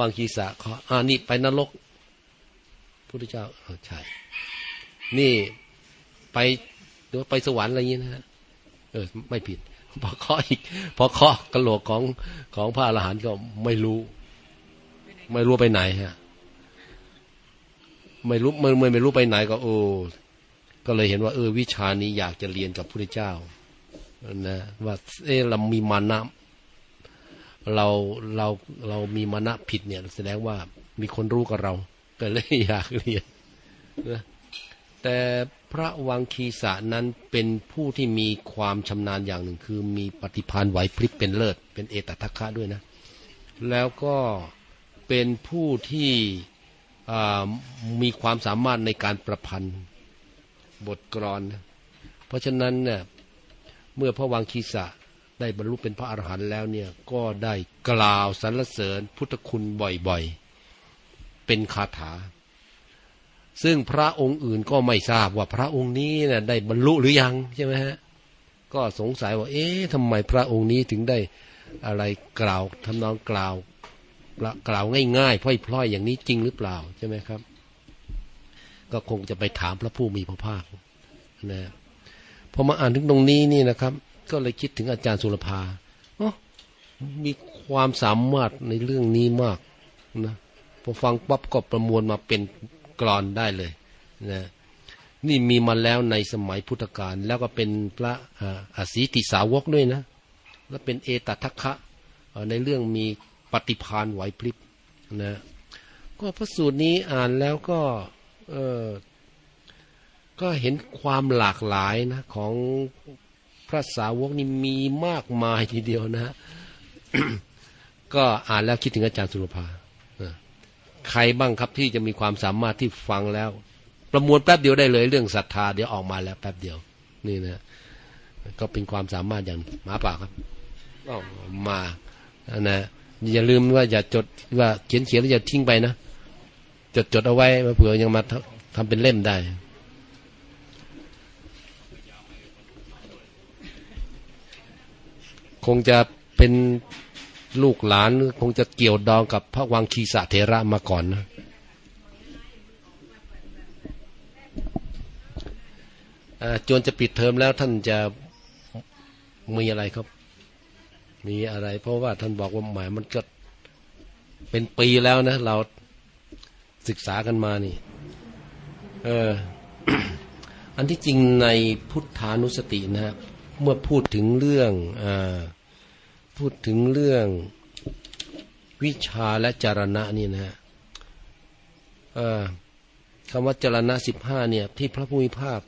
วังคีสะเขาอ่านี่ไปนรกพุทธเจ้าเออใช่นี่ไปหรือว่าไปสวรรค์อะไรอย่างนี้นะเออ ไม่ผิด พอเคาะอีก พอเคาะกระโหลกของของพระอรหันต์ก็ไม่รู้ ไม่รู้ไปไหนฮะไม่รู้ไม่ไม่ไม่รู้ไปไหนก็โอ้ก็เลยเห็นว่า เออ วิชานี้อยากจะเรียนกับพระเจ้านะว่าเออเรามีมานะ เราเราเรามีมานะผิดเนี่ย แสดงว่ามีคนรู้กับเรา ก็เลยอยากเรียนนะแต่พระวังคีสะนั้นเป็นผู้ที่มีความชำนาญอย่างหนึ่ง คือมีปฏิภาณไหวพริบเป็นเลิศ เป็นเอตทัคคะด้วยนะ แล้วก็เป็นผู้ที่มีความสามารถในการประพันธ์บทกรอน เพราะฉะนั้นเนี่ยเมื่อพระวังคีสะ ได้บรรลุเป็นพระอรหันต์แล้วเนี่ยก็ได้กล่าวสรรเสริญพุทธคุณบ่อยๆ เป็นคาถา ซึ่งพระองค์อื่นก็ไม่ทราบว่าพระองค์นี้นะได้บรรลุหรือยังใช่ไหมฮะก็สงสัยว่า เอ๊ะทำไมพระองค์นี้ถึงได้อะไรกล่าวทำนองกล่าวกล่าวง่ายๆพล่อยๆ อย่างนี้จริงหรือเปล่าใช่ไหมครับ ก็คงจะไปถามพระผู้มีพระภาคนะพอมาอ่านถึงตรงนี้นี่นะครับ ก็เลยคิดถึงอาจารย์สุรภามีความสามารถในเรื่องนี้มากนะพอฟังปั๊บก็ประมวลมาเป็นกรอนได้เลยนะนี่มีมาแล้วในสมัยพุทธกาลแล้วก็เป็นพระอาศีติสาวกด้วยนะ แล้วเป็นเอตทัคคะในเรื่องมีปฏิพานไหวพริบนะก็พระสูตรนี้อ่านแล้วก็เออก็เห็นความหลากหลายนะของ พระสาวกนี่มีมากมายทีเดียวนะ ก็อ่านแล้วคิดถึงอาจารย์สุรภาใครบ้างครับที่จะมีความสามารถที่ฟังแล้ว ประมวลแป๊บเดียวได้เลย เรื่องศรัทธาเดี๋ยวออกมาแล้วแป๊บเดียว นี่นะ ก็เป็นความสามารถอย่างหมาป่าครับออกมานะอย่าลืมว่าอย่าจดว่าเขียนเขียนแล้วอย่าทิ้งไปนะจดจดเอาไว้เผื่อยังมาทำเป็นเล่มได้ คงจะเป็นลูกหลานคงจะเกี่ยวดองกับพระวังคีสะเทระมาก่อนนะจนจะปิดเทอมแล้วท่านจะมีอะไรครับ มีอะไร เพราะว่าท่านบอกว่าหมายมันก็เป็นปีแล้วนะ เราศึกษากันมานี่ เออ อันที่จริงในพุทธานุสตินะเมื่อพูดถึงเรื่องอ พูดถึงเรื่องวิชาและจารณะนี่นะฮะคำว่าจารณะสิบห้าเนี่ย ที่พระผู้มีภาค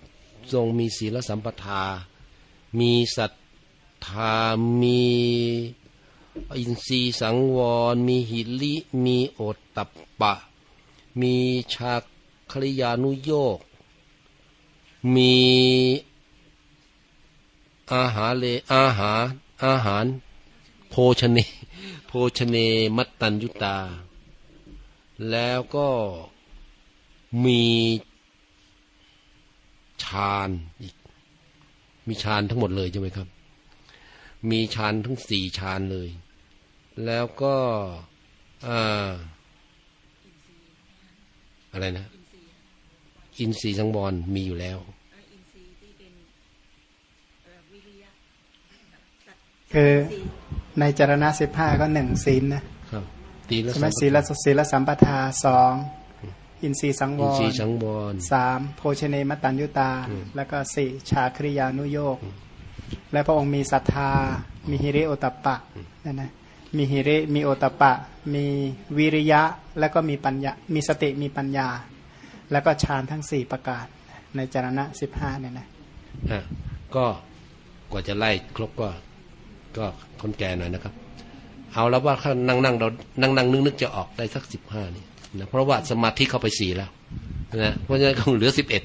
ทรงมีศีลสัมปทา มีศรัทธา มีอินทรีย์สังวร มีหิริมีโอตตัปปะ มีชาคริยานุโยก มีอาหารเลอาหารอาหาร โภชเน โภชเนมัตตัญยุตา แล้วก็มีฌานอีก มีฌานทั้งหมดเลยใช่ไหมครับ มีฌานทั้งสี่ฌานเลย แล้วก็อะไรนะ อินทรีย์สังวรมีอยู่แล้ว คือในจารณะสิบห้าก็หนึ่งศีลนะครับใช่ไหมศีลศีลสัมปทาสองอินทรีสังวรสามโภชเนมตัญยุตา แล้วก็สี่ชาคริยานุโยก และพระองค์มีศรัทธา มีฮิริโอตปะนั่นนะมีฮิริมีโอตปะ มีวิริยะแล้วก็มีปัญญา มีสติมีปัญญา แล้วก็ฌานทั้งสี่ประกาศในจารณะสิบห้าเนี่ยนะก็กว่าจะไล่ครบก็ ก็คนแก่หน่อยนะครับ เอาแล้วว่าถ้านั่งนั่งเรานั่งนั่งนึกนึกจะออกได้สักสิบห้านี่นะเพราะว่าสมาธิเข้าไปสี่แล้วนะเพราะฉะนั้นคงเหลือสิบเอ็ด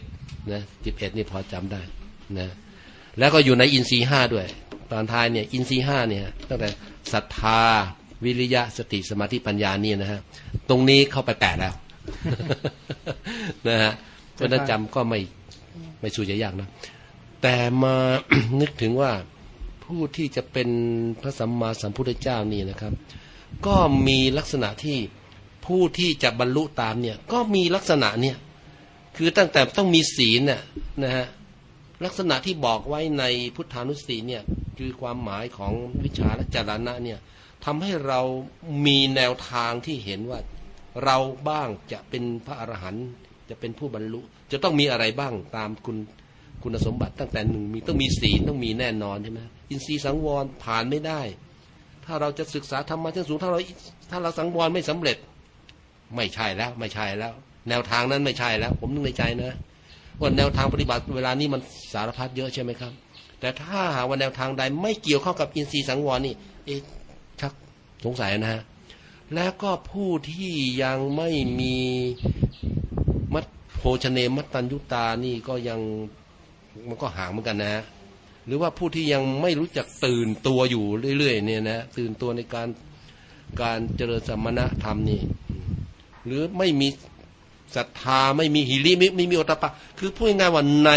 นะสิบเอ็ดนี่พอจำได้นะแล้วก็อยู่ในอินทรีห้าด้วย ตอนท้ายเนี่ยอินทรีห้าเนี่ยตั้งแต่ศรัทธาวิริยะสติสมาธิปัญญานี่นะฮะตรงนี้เข้าไปแปดแล้วนะฮะเพราะนั้นจำก็ไม่ไม่สู้จะยากนะ แต่มานึกถึงว่า ผู้ที่จะเป็นพระสัมมาสัมพุทธเจ้านี่นะครับ ก็มีลักษณะที่ผู้ที่จะบรรลุตามเนี่ยก็มีลักษณะเนี่ยคือตั้งแต่ต้องมีศีลน่ะนะฮะลักษณะที่บอกไว้ในพุทธานุสีเนี่ยคือความหมายของวิชาและจารณะเนี่ยทำให้เรามีแนวทางที่เห็นว่าเราบ้างจะเป็นพระอรหันต์จะเป็นผู้บรรลุ จะต้องมีอะไรบ้างตามคุณคุณสมบัติตั้งแต่หนึ่งมีต้องมีศีลต้องมีแน่นอนใช่ไหม อินทรีย์สังวรผ่านไม่ได้ ถ้าเราจะศึกษาธรรมะชั้นสูงถ้าเราถ้าเราสังวรไม่สำเร็จ ไม่ใช่แล้วไม่ใช่แล้ว แนวทางนั้นไม่ใช่แล้ว ผมนึกในใจนะว่าแนวทางปฏิบัติเวลานี้มันสารพัดเยอะใช่ไหมครับ แต่ถ้าหาว่าแนวทางใดไม่เกี่ยวข้องกับอินทรีย์สังวรนี่เอ๊ะชักสงสัยนะฮะแล้วก็ผู้ที่ยังไม่มีมัดโภชเนมัตตัญยุตานี่ก็ยังมันก็ห่างเหมือนกันนะฮะ หรือว่าผู้ที่ยังไม่รู้จักตื่นตัวอยู่เรื่อยๆ เนี่ยนะตื่นตัวในการการเจริญสมณธรรมนี่ หรือไม่มีศรัทธาไม่มีหิริไม่ไม่มีโอตปะ คือพูดง่ายๆว่าใน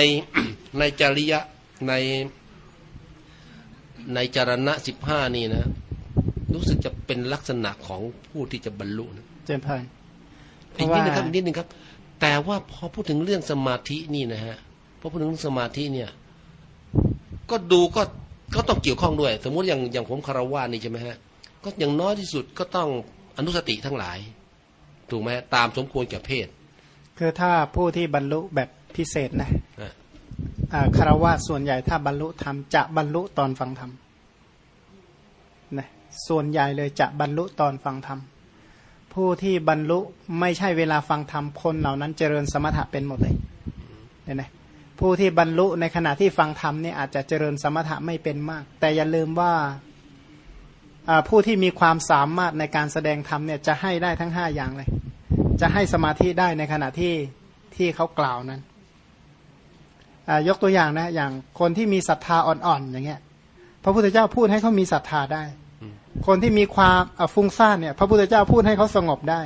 ในจริยะในในจารณะสิบห้านี่นะ รู้สึกจะเป็นลักษณะของผู้ที่จะบรรลุนะเจนพานอีกนิดนึงครับอีกนิดนึงครับ แต่ว่าพอพูดถึงเรื่องสมาธินี่นะฮะพอพูดถึงสมาธิเนี่ย ก็ดูก็ก็ต้องเกี่ยวข้องด้วย สมมุติอย่างอย่างผมคารวะนี่ใช่ไหมฮะก็อย่างน้อยที่สุดก็ต้องอนุสติทั้งหลาย ถูกไหมตามสมควรแก่เพศ คือถ้าผู้ที่บรรลุแบบพิเศษนะคารวะส่วนใหญ่ถ้าบรรลุธรรมจะบรรลุตอนฟังธรรมนะส่วนใหญ่เลยจะบรรลุตอนฟังธรรมผู้ที่บรรลุไม่ใช่เวลาฟังธรรมคนเหล่านั้นเจริญสมถะเป็นหมดเลยเนี่ยนะ ผู้ที่บรรลุในขณะที่ฟังธรรมนี่อาจจะเจริญสมถะไม่เป็นมาก แต่อย่าลืมว่าผู้ที่มีความสามารถในการแสดงธรรมเนี่ยจะให้ได้ทั้งห้าอย่างเลย จะให้สมาธิได้ในขณะที่ที่เขากล่าวนั้นยกตัวอย่างนะ อย่างคนที่มีศรัทธาอ่อนๆอย่างเงี้ย พระพุทธเจ้าพูดให้เขามีศรัทธาได้ คนที่มีความฟุ้งซ่านเนี่ย พระพุทธเจ้าพูดให้เขาสงบได้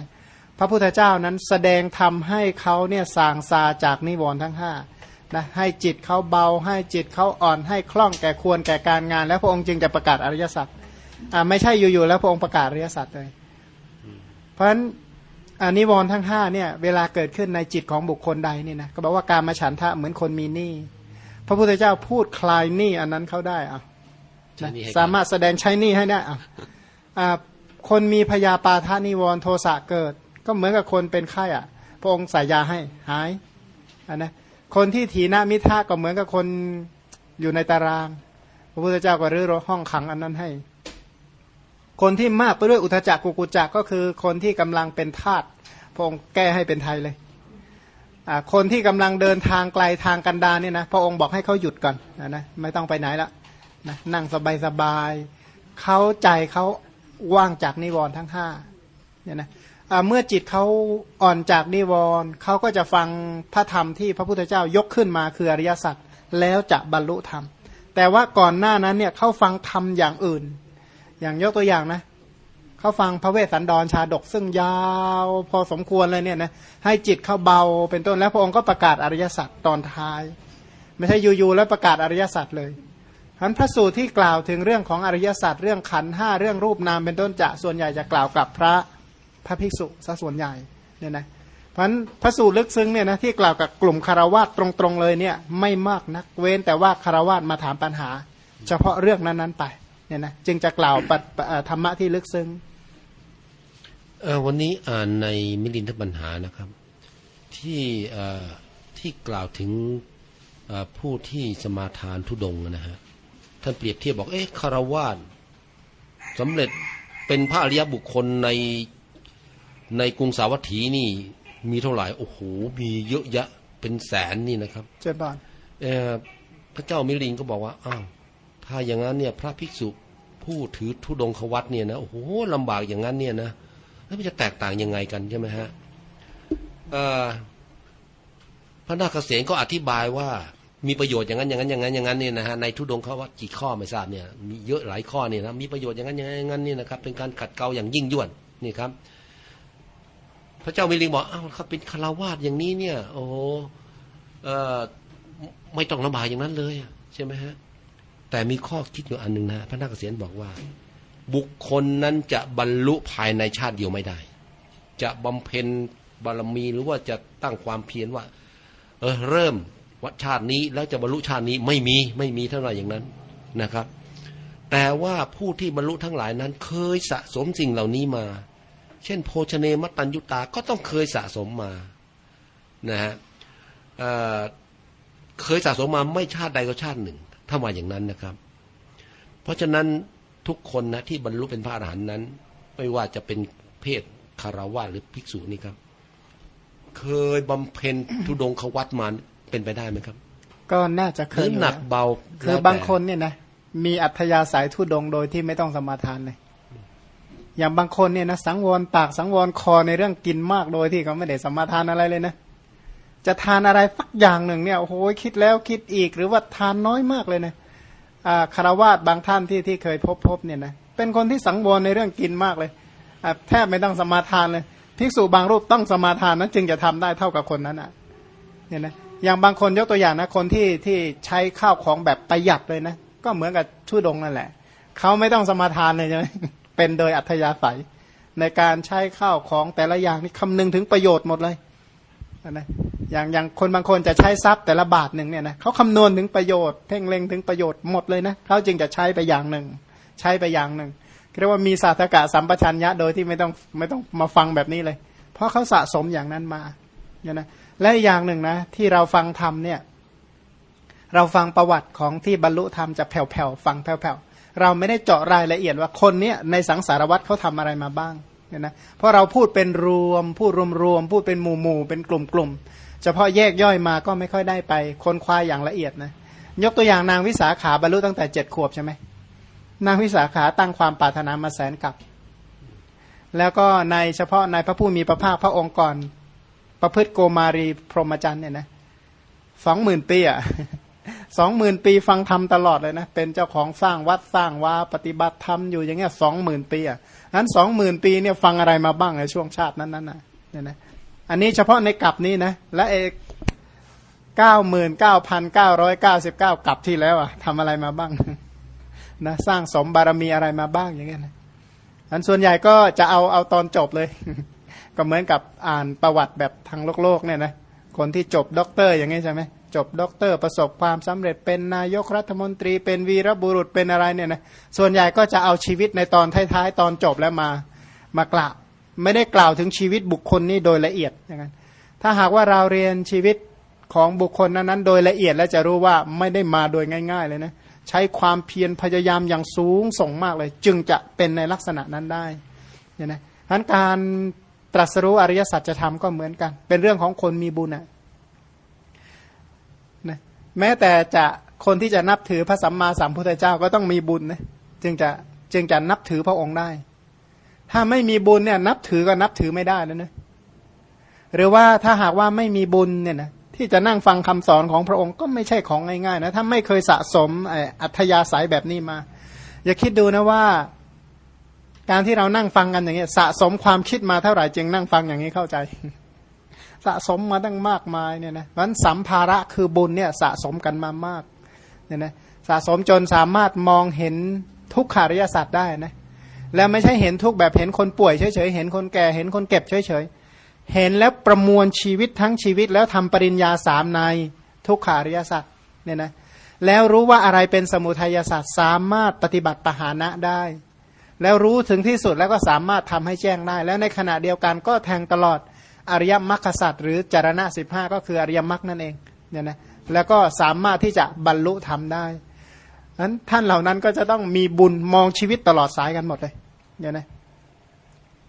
พระพุทธเจ้านั้นแสดงทำให้เขาเนี่ยสางซาจากนิวรณ์ทั้งห้า นะให้จิตเขาเบา ให้จิตเขาอ่อนให้คล่องแก่ควรแก่การงาน แล้วพระองค์จึงจะประกาศอริยสัจไม่ใช่อยู่ๆแล้วพระองค์ประกาศอริยสัจเลย เพราะฉะนั้นอันนิวรณ์ทั้งห้าเนี่ยเวลาเกิดขึ้นในจิตของบุคคลใดนี่นะก็บอกว่าการมาฉันทะเหมือนคนมีหนี้พระพุทธเจ้าพูดคลายหนี้อันนั้นเขาได้อะสามารถแสดงใช้หนี้ให้ได้อะคนมีพยาปาทานิวรณ์โทสะเกิด ก็เหมือนกับคนเป็นไข้อะ พระองค์ใส่ยาให้หายอันนะ คนที่ถีนามิทะก็เหมือนกับคนอยู่ในตาราง พระพุทธเจ้าก็รื้อห้องขังอันนั้นให้ คนที่มากไปด้วยอุทจักกุกุจักก็คือคนที่กำลังเป็นทาสพระองค์แก้ให้เป็นไทยเลยคนที่กำลังเดินทางไกลทางกันดารเนี่ยนะพระองค์บอกให้เขาหยุดก่อนนะนะไม่ต้องไปไหนละนะนั่งสบายสบายเขาใจเขาว่างจากนิวรณ์ทั้งห้าเนี่ยนะ เมื่อจิตเขาอ่อนจากนิวรณ์เขาก็จะฟังพระธรรมที่พระพุทธเจ้ายกขึ้นมาคืออริยสัจแล้วจะบรรลุธรรม แต่ว่าก่อนหน้านั้นเนี่ยเขาฟังธรรมอย่างอื่น อย่างยกตัวอย่างนะเขาฟังพระเวสสันดรชาดกซึ่งยาวพอสมควรเลยเนี่ยนะให้จิตเขาเบาเป็นต้นแล้วพระองค์ก็ประกาศอริยสัจตอนท้าย ไม่ใช่อยู่ๆแล้วประกาศอริยสัจเลยทันพระสูตรที่กล่าวถึงเรื่องของอริยสัจเรื่องขันห้าเรื่องรูปนามเป็นต้นจะส่วนใหญ่จะกล่าวกับพระ พระภิกษุซะส่วนใหญ่เนี่ยนะเพราะนั้นพระสูตรลึกซึ้งเนี่ยนะที่กล่าวกับกลุ่มคารวะตรงๆเลยเนี่ยไม่มากนักเว้นแต่ว่าคารวะมาถามปัญหา เฉพาะเรื่องนั้นๆไปเนี่ยนะจึงจะกล่าวปธรรมะที่ลึกซึ้งวันนี้อ่านในมิลินทปัญหานะครับ ที่ที่กล่าวถึงผู้ที่สมาทานทุดงนะฮะท่านเปรียบเทียบบอกเอ๊ะคารวาสสำเร็จเป็นพระอริยบุคคลใน ในกรุงสาวัตถีนี่มีเท่าไหร่โอ้โหมีเยอะแยะเป็นแสนนี่นะครับเจ้าบ้านพระเจ้ามิลินก็บอกว่าอ้าวถ้าอย่างนั้นเนี่ยพระภิกษุผู้ถือทุดงควัตเนี่ยนะโอ้โหลำบากอย่างนั้นเนี่ยนะแล้วมันจะแตกต่างยังไงกันใช่ไหมฮะพระนาคเษนก็อธิบายว่ามีประโยชน์อย่างนั้นอย่างนั้นอย่างนั้นอย่างนั้นเนี่ยนะฮะในทุดงเขาว่ากี่ข้อไม่ทราบเนี่ยมีเยอะหลายข้อเนี่ยนะมีประโยชน์อย่างนั้นอย่างนั้นนี่นะครับเป็นการขัดเกลาอย่างยิ่งยวดนี่ครับ พระเจ้ามิลิงบอกอ้าวเขาเป็นคารวาสอย่างนี้เนี่ย โอ้เออไม่ต้องลำบากอย่างนั้นเลยใช่ไหมฮะ แต่มีข้อคิดอยู่อันหนึ่งนะพระนักเกษียณบอกว่า บุคคลนั้นจะบรรลุภายในชาติเดียวไม่ได้ จะบำเพ็ญบารมีหรือว่าจะตั้งความเพียรว่า เออเริ่มวัดชาตินี้แล้วจะบรรลุชาตินี้ไม่มีไม่มีเท่าไหร่อย่างนั้นนะครับ แต่ว่าผู้ที่บรรลุทั้งหลายนั้น เคยสะสมสิ่งเหล่านี้มา เช่น โภชเนมตัญยุตาก็ต้องเคยสะสมมานะฮะเเคยสะสมมาไม่ชาติใดก็ชาติหนึ่ง ถ้ามาอย่างนั้นนะครับ เพราะฉะนั้นทุกคนนะที่บรรลุเป็นพระอรหันต์นั้น ไม่ว่าจะเป็นเพศคารวะหรือภิกษุนี่ครับ เคยบำเพ็ญทุดงควัตมาเป็นไปได้ไหมครับ ก็น่าจะเคยหนักเบาคือบางคนเนี่ยนะมีอัธยาศัยทุดงโดยที่ไม่ต้องสมาทานเลย อย่างบางคนเนี่ยนะสังวรปากสังวรคอในเรื่องกินมากโดยที่เขาไม่ได้สมาทานอะไรเลยนะ จะทานอะไรสักอย่างหนึ่งเนี่ยโอ้โหคิดแล้วคิดอีกหรือว่าทานน้อยมากเลยนะคารวาสบางท่านที่ที่เคยพบพบเนี่ยนะเป็นคนที่สังวรในเรื่องกินมากเลยแทบไม่ต้องสมาทานเลยภิกษุบางรูปต้องสมาทานนั้นจึงจะทำได้เท่ากับคนนั้นอะเนี่ยนะอย่างบางคนยกตัวอย่างนะคนที่ที่ใช้ข้าวของแบบประหยัดเลยนะก็เหมือนกับชุดงนั่นแหละเขาไม่ต้องสมาทานเลยใช่ไหม เป็นโดยอัธยาศัย ในการใช้ข้าวของแต่ละอย่างนี่คำนึงถึงประโยชน์หมดเลยนะอย่างอย่างคนบางคนจะใช้ทรัพย์แต่ละบาทหนึ่งเนี่ยนะเขาคำนวณถึงประโยชน์เพ่งเล็งถึงประโยชน์หมดเลยนะเขาจึงจะใช้ไปอย่างหนึ่ง ใช้ไปอย่างหนึ่งเรียกว่ามีศาสตกะสัมปชัญญะโดยที่ไม่ต้องไม่ต้องมาฟังแบบนี้เลย เพราะเขาสะสมอย่างนั้นมาเนี่ยนะและอย่างหนึ่งนะที่เราฟังธรรมเนี่ย เราฟังประวัติของที่บรรลุธรรมจะแผ่วๆฟังแผ่วๆ เราไม่ได้เจาะรายละเอียดว่าคนเนี้ยในสังสารวัตรเขาทำอะไรมาบ้างเนี่ยนะเพราะเราพูดเป็นรวม พูดรวมๆพูดเป็นหมู่หมู่เป็นกลุ่มๆเฉพาะแยกย่อยมาก็ไม่ค่อยได้ไปคนควายอย่างละเอียดนะยกตัวอย่างนางวิสาขาบรรลุตั้งแต่เจ็ดขวบใช่ไหมนางวิสาขาตั้งความปรารถนามาแสนกับ แล้วก็ในเฉพาะในพระผู้มีพระภาคพระองค์ก่อนประพฤติโกมารีพรหมจรรย์เนี่ยนะสองหมื่นปีอะ สองหมื่นปีฟังธรรมตลอดเลยนะ เป็นเจ้าของสร้างวัดสร้างวาปฏิบัติธรรมอยู่อย่างเงี้ยสองหมื่นปีอะนั้นสองหมื่นปีเนี่ยฟังอะไรมาบ้างในช่วงชาตินั้นนั้นะเนี่ยนะอันนี้เฉพาะในกลับนี้นะ และเอกเก้าหมื่นเก้าพันเก้าร้อยเก้าสิบเก้ากลับที่แล้วอะทำอะไรมาบ้างนะสั่งสมบารมีอะไรมาบ้างอย่างเงี้ยนะอันส่วนใหญ่ก็จะเอาเอาตอนจบเลย ก็เหมือนกับอ่านประวัติแบบทางโลกโลกเนี่ยนะคนที่จบด็อกเตอร์อย่างเงี้ยใช่ไหม จบด็อกเตอร์ประสบความสำเร็จเป็นนายกรัฐมนตรีเป็นวีรบุรุษเป็นอะไรเนี่ยนะส่วนใหญ่ก็จะเอาชีวิตในตอนท้ายๆ ตอนจบแล้วมามากล่าวไม่ได้กล่าวถึงชีวิตบุคคลนี้โดยละเอียดอย่างนั้นถ้าหากว่าเราเรียนชีวิตของบุคคลนั้นๆโดยละเอียดแล้วจะรู้ว่าไม่ได้มาโดยง่าย ๆ เลยนะใช้ความเพียรพยายามอย่างสูงส่งมากเลย จึงจะเป็นในลักษณะนั้นได้เนี่ยนะทั้นการตรัสรู้อริยสัจจะทำก็เหมือนกัน เป็นเรื่องของคนมีบุญนะนะ แม้แต่จะคนที่จะนับถือพระสัมมาสัมพุทธเจ้าก็ต้องมีบุญนะจึงจะจึงจะนับถือพระองค์ได้ ถ้าไม่มีบุญเนี่ยนับถือก็นับถือไม่ได้แล้วนะหรือว่าถ้าหากว่าไม่มีบุญเนี่ยนะที่จะนั่งฟังคำสอนของพระองค์ก็ไม่ใช่ของง่ายๆนะถ้าไม่เคยสะสมอัธยาศัยแบบนี้มา อย่าคิดดูนะว่า การที่เรานั่งฟังกันอย่างเงี้ยสะสมความคิดมาเท่าไหร่จึงนั่งฟังอย่างนี้เข้าใจ สะสมมาตั้งมากมายเนี่ยนะเพราะสัมภาระคือบุญเนี่ยสะสมกันมามากเนี่ยนะสะสมจนสามารถมองเห็นทุกขาริยสัตว์ได้นะแล้วไม่ใช่เห็นทุกแบบเห็นคนป่วยเฉยๆเห็นคนแก่เห็นคนเก็บเฉยๆเห็นแล้วประมวลชีวิตทั้งชีวิต แล้วทำปริญญาสามในทุกขาริยสัตว์เนี่ยนะแล้วรู้ว่าอะไรเป็นสมุทัยศาสตร์สามารถปฏิบัติปหานะได้ แล้วรู้ถึงที่สุดแล้วก็สามารถทำให้แจ้งได้ แล้วในขณะเดียวกันก็แทงตลอด อริยมรรคสัตว์หรือจารณะสิบห้าก็คืออริยมรรคนั่นเองเนี่ยนะแล้วก็สามารถที่จะบรรลุทำได้นั้นท่านเหล่านั้นก็จะต้องมีบุญมองชีวิตตลอดสายกันหมดเลยเนี่ยนะ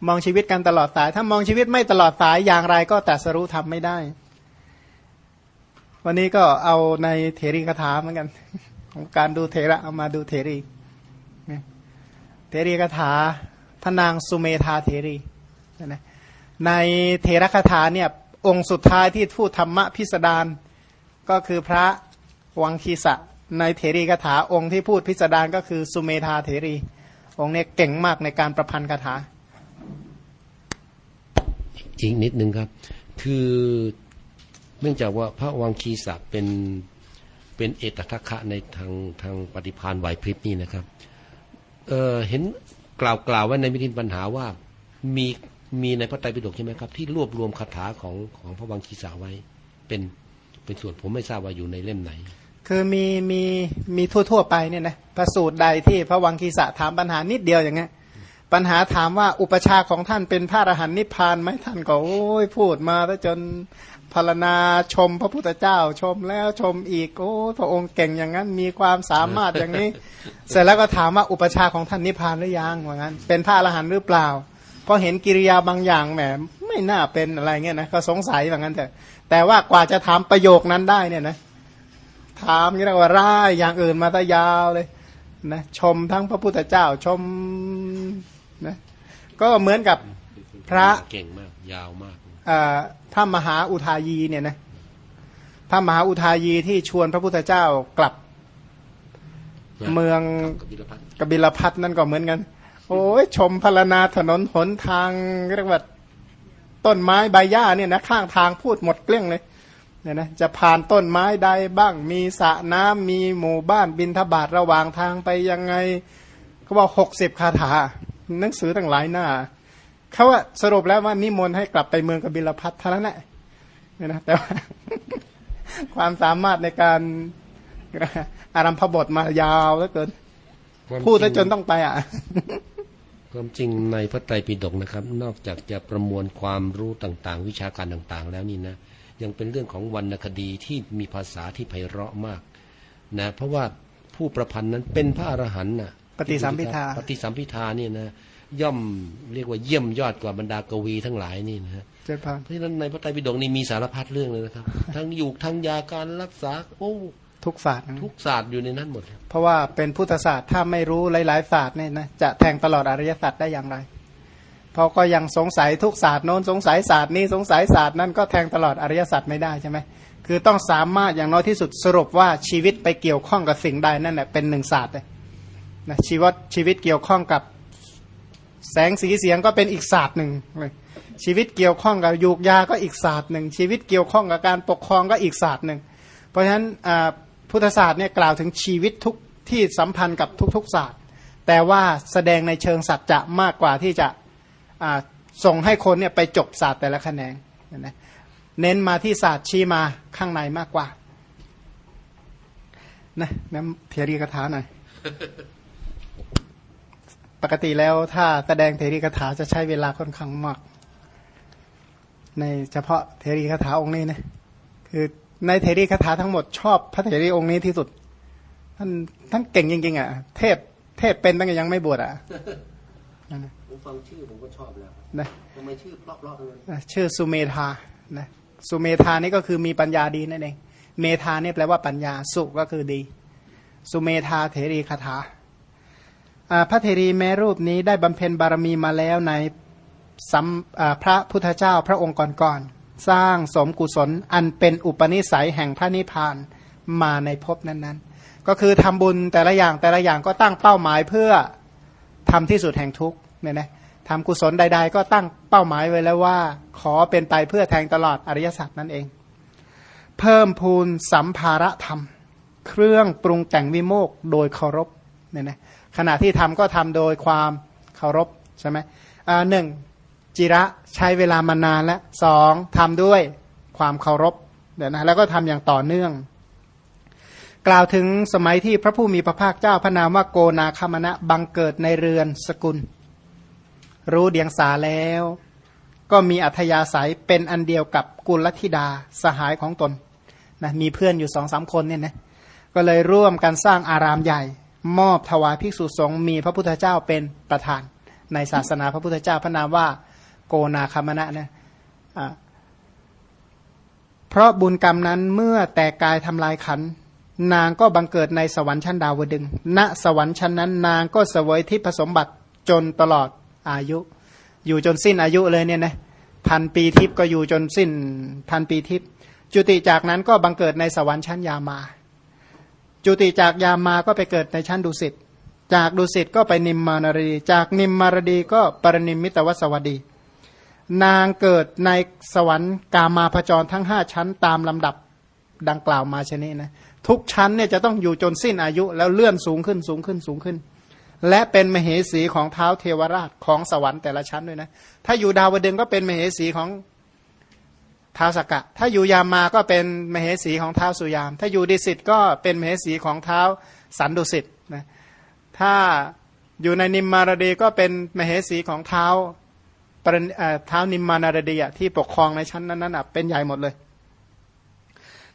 มองชีวิตกันตลอดสาย ถ้ามองชีวิตไม่ตลอดสายอย่างไรก็ตรัสรู้ธรรมไม่ได้ วันนี้ก็เอาในเถรีคาถาเหมือนกัน ของการดูเถระเอามาดูเถรีเถรีคาถาพระนางสุเมธาเถรีนะ ในเถรคาถาเนี่ยองค์สุดท้ายที่พูดธรรมะพิสดารก็คือพระวังคีสะในเทรีคาถาองค์ที่พูดพิสดารก็คือสุเมธาเทรี องค์นี้เก่งมากในการประพันธ์คาถาจริงนิดนึงครับ คือเนื่องจากว่าพระวังคีศักเป็นเป็นเอตทัคคะในทางทางปฏิพานไหวพริบนี่นะครับเเห็นกล่าวกล่าวไว้ในมิทินปัญหาว่ามี มีในพระไตรปิฎกใช่ไหมครับ ที่รวบรวมคาถาของของพระวังคีสาไว้ เป็นเป็นส่วนผมไม่ทราบว่าอยู่ในเล่มไหน คือมีมีมีทั่ว ๆ ไปเนี่ยนะพระสูตรใดที่พระวังคีสะถามปัญหานิดเดียวอย่างเงี้ยปัญหาถามว่าอุปชาของท่านเป็นพระอรหันต์นิพพานไหมท่านก็โอ้ยพูดมาแล้วจนพารณาชมพระพุทธเจ้าชมแล้วชมอีกโอ้พระองค์เก่งอย่างนั้นมีความสามารถอย่างนี้ เสร็จแล้วก็ถามว่าอุปชาของท่านนิพพานหรือยังว่างั้น เป็นพระอรหันต์หรือเปล่า พอเห็นกิริยาบางอย่างแหมไม่น่าเป็นอะไรเงี้ยนะก็สงสัยว่างั้นแต่แต่ว่ากว่าจะถามประโยคนั้นได้เนี่ยนะถามอย่างนี้ว่าร่ายอย่างอื่นมาตะยาวเลยนะชมทั้งพระพุทธเจ้าชมนะก็เหมือนกับพระเก่งมากยาวมากพระมหาอุทายีเนี่ยนะพระมหาอุทายีที่ชวนพระพุทธเจ้ากลับ เมืองกบิลพัทนั่นก็เหมือนกัน โอ้ยชมพรณนาถนนหนทางเรียกว่าต้นไม้ใบหญ้าเนี่ยนะข้างทางพูดหมดเกลี้ยงเลยเนี่ยนะจะผ่านต้นไม้ใดบ้างมีสระน้ำมีหมู่บ้านบินทบาทระหว่างทางไปยังไงเขาบอกหกสิบคาถา หนังสือตั้งหลายหน้าเขาว่าสรุปแล้วว่านิมนต์ให้กลับไปเมืองกบิลพัทเท่านั้นแหละเนี่ยนะแต่ว่าความสามารถในการอารัมพบทมายาวเหลือเกินพูดแล้วจนต้องไปอะ ความจริงในพระไตรปิฎกนะครับ นอกจากจะประมวลความรู้ต่างๆ วิชาการต่างๆ แล้วนี่นะยังเป็นเรื่องของวรรณคดีที่มีภาษาที่ไพเราะมากนะเพราะว่าผู้ประพันธ์นั้นเป็นพระอรหันต์น่ะปฏิสัมพิทาปฏิสัมพิทานี่นะย่อมเรียกว่าเยี่ยมยอดกว่าบรรดากวีทั้งหลายนี่นะฮะเพราะฉะนั้นในพระไตรปิฎกนี่มีสารพัดเรื่องเลยนะครับ ทั้งอยู่ทั้งยาการรักษาโอ้ ทุกศาสตร์ทุกศาสตร์อยู่ในนั้นหมด เพราะว่าเป็นพุทธศาสตร์ถ้าไม่รู้หลาย ๆ ศาสตร์เนี่ยนะจะแทงตลอดอริยศาสตร์ได้อย่างไร เพราะก็ยังสงสัยทุกศาสตร์โน้นสงสัยศาสตร์นี้สงสัยศาสตร์นั้นก็แทงตลอดอริยศาสตร์ไม่ได้ใช่ไหมคือต้องสามารถอย่างน้อยที่สุดสรุปว่าชีวิตไปเกี่ยวข้องกับสิ่งใดนั่นแหละเป็นหนึ่งศาสตร์เลยนะชีวิตชีวิตเกี่ยวข้องกับแสงสีเสียงก็เป็นอีกศาสตร์หนึ่งเลยชีวิตเกี่ยวข้องกับยูกยาก็อีกศาสตร์หนึ่งชีวิตเกี่ยวข้องกับการปกครองก็อีกศาสตร์หนึ่งเพราะฉะนั้น พุทธศาสตร์เนี่ยกล่าวถึงชีวิตทุกที่สัมพันธ์กับทุกๆศาสตร์ แต่ว่าแสดงในเชิงสัจจะมากกว่าที่จะส่งให้คนเนี่ยไปจบศาสตร์แต่ละแขนงเน้นมาที่ศาสตร์ชี้มาข้างในมากกว่านะน้ำเทรีกถาหน่อยปกติแล้วถ้าแสดงเทรีคาถาจะใช้เวลาค่อนข้างมาก ในเฉพาะเทรีคาถาองค์นี้นะคือ ในเทรีคาถาทั้งหมดชอบพระเทรีองค์นี้ที่สุด ท่านท่านเก่งจริงๆอะ เทพเทพเป็นตั้งแต่ยังไม่บวชอะผมฟังชื่อผมก็ชอบแล้วนะทำไมชื่อเพราะๆเลยชื่อสุเมธานะสุเมธานี่ก็คือมีปัญญาดีนั่นเอง เมธานี่แปลว่าปัญญาสุก็คือดี สุเมธาเทรีคาถาพระเทรีแม้รูปนี้ได้บำเพ็ญบารมีมาแล้วในพระพุทธเจ้าพระองค์ก่อนๆ สร้างสมกุศล อันเป็นอุปนิสัยแห่งพระนิพพานมาในภพนั้นๆ ก็คือทำบุญแต่ละอย่างแต่ละอย่างก็ตั้งเป้าหมายเพื่อทำที่สุดแห่งทุกเนี่ยนะทำกุศลใด ๆ ก็ตั้งเป้าหมายไว้แล้วว่า ขอเป็นไปเพื่อแทงตลอดอริยสัจนั่นเอง เพิ่มพูนสัมภาระธรรม เครื่องปรุงแต่งวิโมกโดยเคารพเนี่ยนะขณะที่ทำก็ทำโดยความเคารพใช่ไหมหนึ่ง จิระใช้เวลามานานแล้วสองทำด้วยความเคารพเดี๋ยวนะแล้วก็ทำอย่างต่อเนื่อง กล่าวถึงสมัยที่พระผู้มีพระภาคเจ้าพระนามว่าโกนาคามณะบังเกิดในเรือนสกุล รู้เดียงสาแล้ว ก็มีอัธยาศัยเป็นอันเดียวกับกุลธิดาสหายของตนนะมีเพื่อนอยู่สองสามคนเนี่ยนะก็เลยร่วมกันสร้างอารามใหญ่ มอบถวายภิกษุสงฆ์มีพระพุทธเจ้าเป็นประธาน ในศาสนาพระพุทธเจ้าพระนามว่า โกนาคามณะนะเพราะบุญกรรมนั้นเมื่อแต่กายทำลายขัน นางก็บังเกิดในสวรรค์ชั้นดาวดึง ณ สวรรค์ชั้นนั้น นางก็เสวยทิพสมบัติจนตลอดอายุ อยู่จนสิ้นอายุเลยเนี่ยนะพันปีทิพย์ก็อยู่จนสิ้นพันปีทิพย์จุติจากนั้นก็บังเกิดในสวรรค์ชั้นยามา จุติจากยามาก็ไปเกิดในชั้นดุสิตจากดุสิตก็ไปนิมมานารดี จากนิมมารดีก็ปรนิมมิตวสวัสดี นางเกิดในสวรรค์กามาพจรทั้งห้าชั้นตามลำดับดังกล่าวมาชนิดนะทุกชั้นเนี่ยจะต้องอยู่จนสิ้นอายุแล้วเลื่อนสูงขึ้นสูงขึ้นสูงขึ้น และเป็นมเหสีของเท้าเทวราชของสวรรค์แต่ละชั้นด้วยนะ ถ้าอยู่ดาวดึงก็เป็นมเหสีของท้าวสกกะ ถ้าอยู่ยามมาก็เป็นมเหสีของเท้าสุยาม ถ้าอยู่ดิสิตก็เป็นมเหสีของเท้าสันดุสิตนะ ถ้าอยู่ในนิมมารดีก็เป็นมเหสีของเท้า เท้านิมมานารดีที่ปกครองในชั้นนั้นๆเป็นใหญ่หมดเลย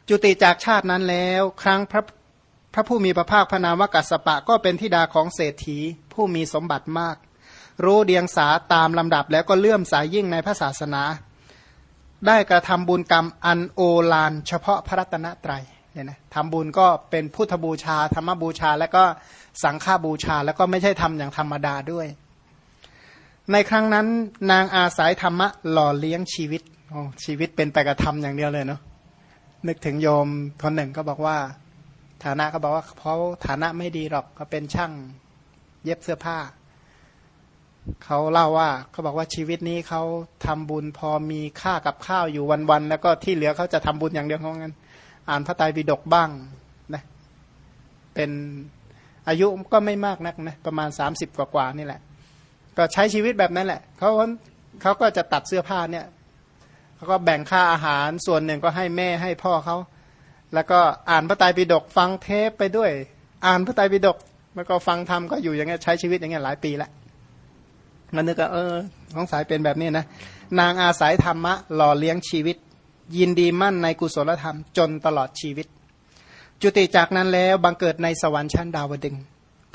จุติจากชาตินั้นแล้ว ครั้งพระพระผู้มีพระภาคพนามวกัสปะก็เป็นธิดาของเศรษฐีผู้มีสมบัติมาก รู้เดียงสาตามลำดับแล้วก็เลื่อมสายยิ่งในพระศาสนา ได้กระทำบุญกรรมอันโอฬารเฉพาะพระรัตนตรัยเนี่ยนะทำบุญก็เป็นพุทธบูชา ธรรมบูชา แล้วก็สังฆบูชา แล้วก็ไม่ใช่ทำอย่างธรรมดาด้วย ในครั้งนั้นนางอาศัยธรรมะหล่อเลี้ยงชีวิตชีวิตเป็นไปกระทำอย่างเดียวเลยเนาะนึกถึงโยมคนหนึ่งก็บอกว่า ฐานะเขาบอกว่าเพราะฐานะไม่ดีหรอกเขาเป็นช่างเย็บเสื้อผ้า เขาเล่าว่าเขาบอกว่าชีวิตนี้เขาทำบุญพอมีค่ากับข้าวอยู่วันๆแล้วก็ที่เหลือเขาจะทำบุญอย่างเดียวเขางั้น อ่านพระไตรปิฎกบ้างนะเป็นอายุก็ไม่มากนักนะประมาณสามสิบกว่าๆนี่แหละ ก็ใช้ชีวิตแบบนั้นแหละเขาเขาก็จะตัดเสื้อผ้าเนี่ยเขาก็แบ่งค่าอาหารส่วนหนึ่งก็ให้แม่ให้พ่อเขาแล้วก็อ่านพระไตรปิฎกฟังเทปไปด้วย อ่านพระไตรปิฎกแล้วก็ฟังธรรมก็อยู่อย่างเงี้ยใช้ชีวิตอย่างเงี้ยหลายปีแล้วมันนึกว่าเออของสายเป็นแบบนี้นะนางอาศัยธรรมะ หล่อเลี้ยงชีวิต ยินดีมั่นในกุศลธรรม จนตลอดชีวิต จุติจากนั้นแล้วบังเกิดในสวรรค์ชั้นดาวดึง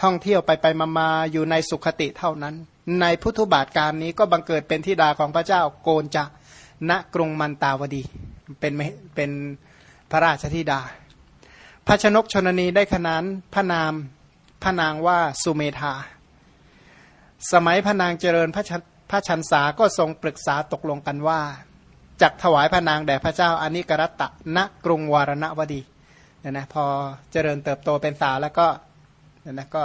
ท่องเที่ยวไปไปมามาอยู่ในสุขติเท่านั้น ในพุทธบาทการนี้ก็บังเกิดเป็นธิดาของพระเจ้าโกนจะณกรุงมันตาวดีเป็นเป็นพระราชธิดา พระชนกชนนีได้ขนานพระนามพระนางว่าสุเมธา สมัยพระนางเจริญพระพระชันษาก็ทรงปรึกษาตกลงกันว่าจักถวายพระนางแด่พระเจ้าอนิกรัตตะณกรุงวารณวดีเนี่ยนะพอเจริญเติบโตเป็นสาวแล้วก็ นี่ยนะก็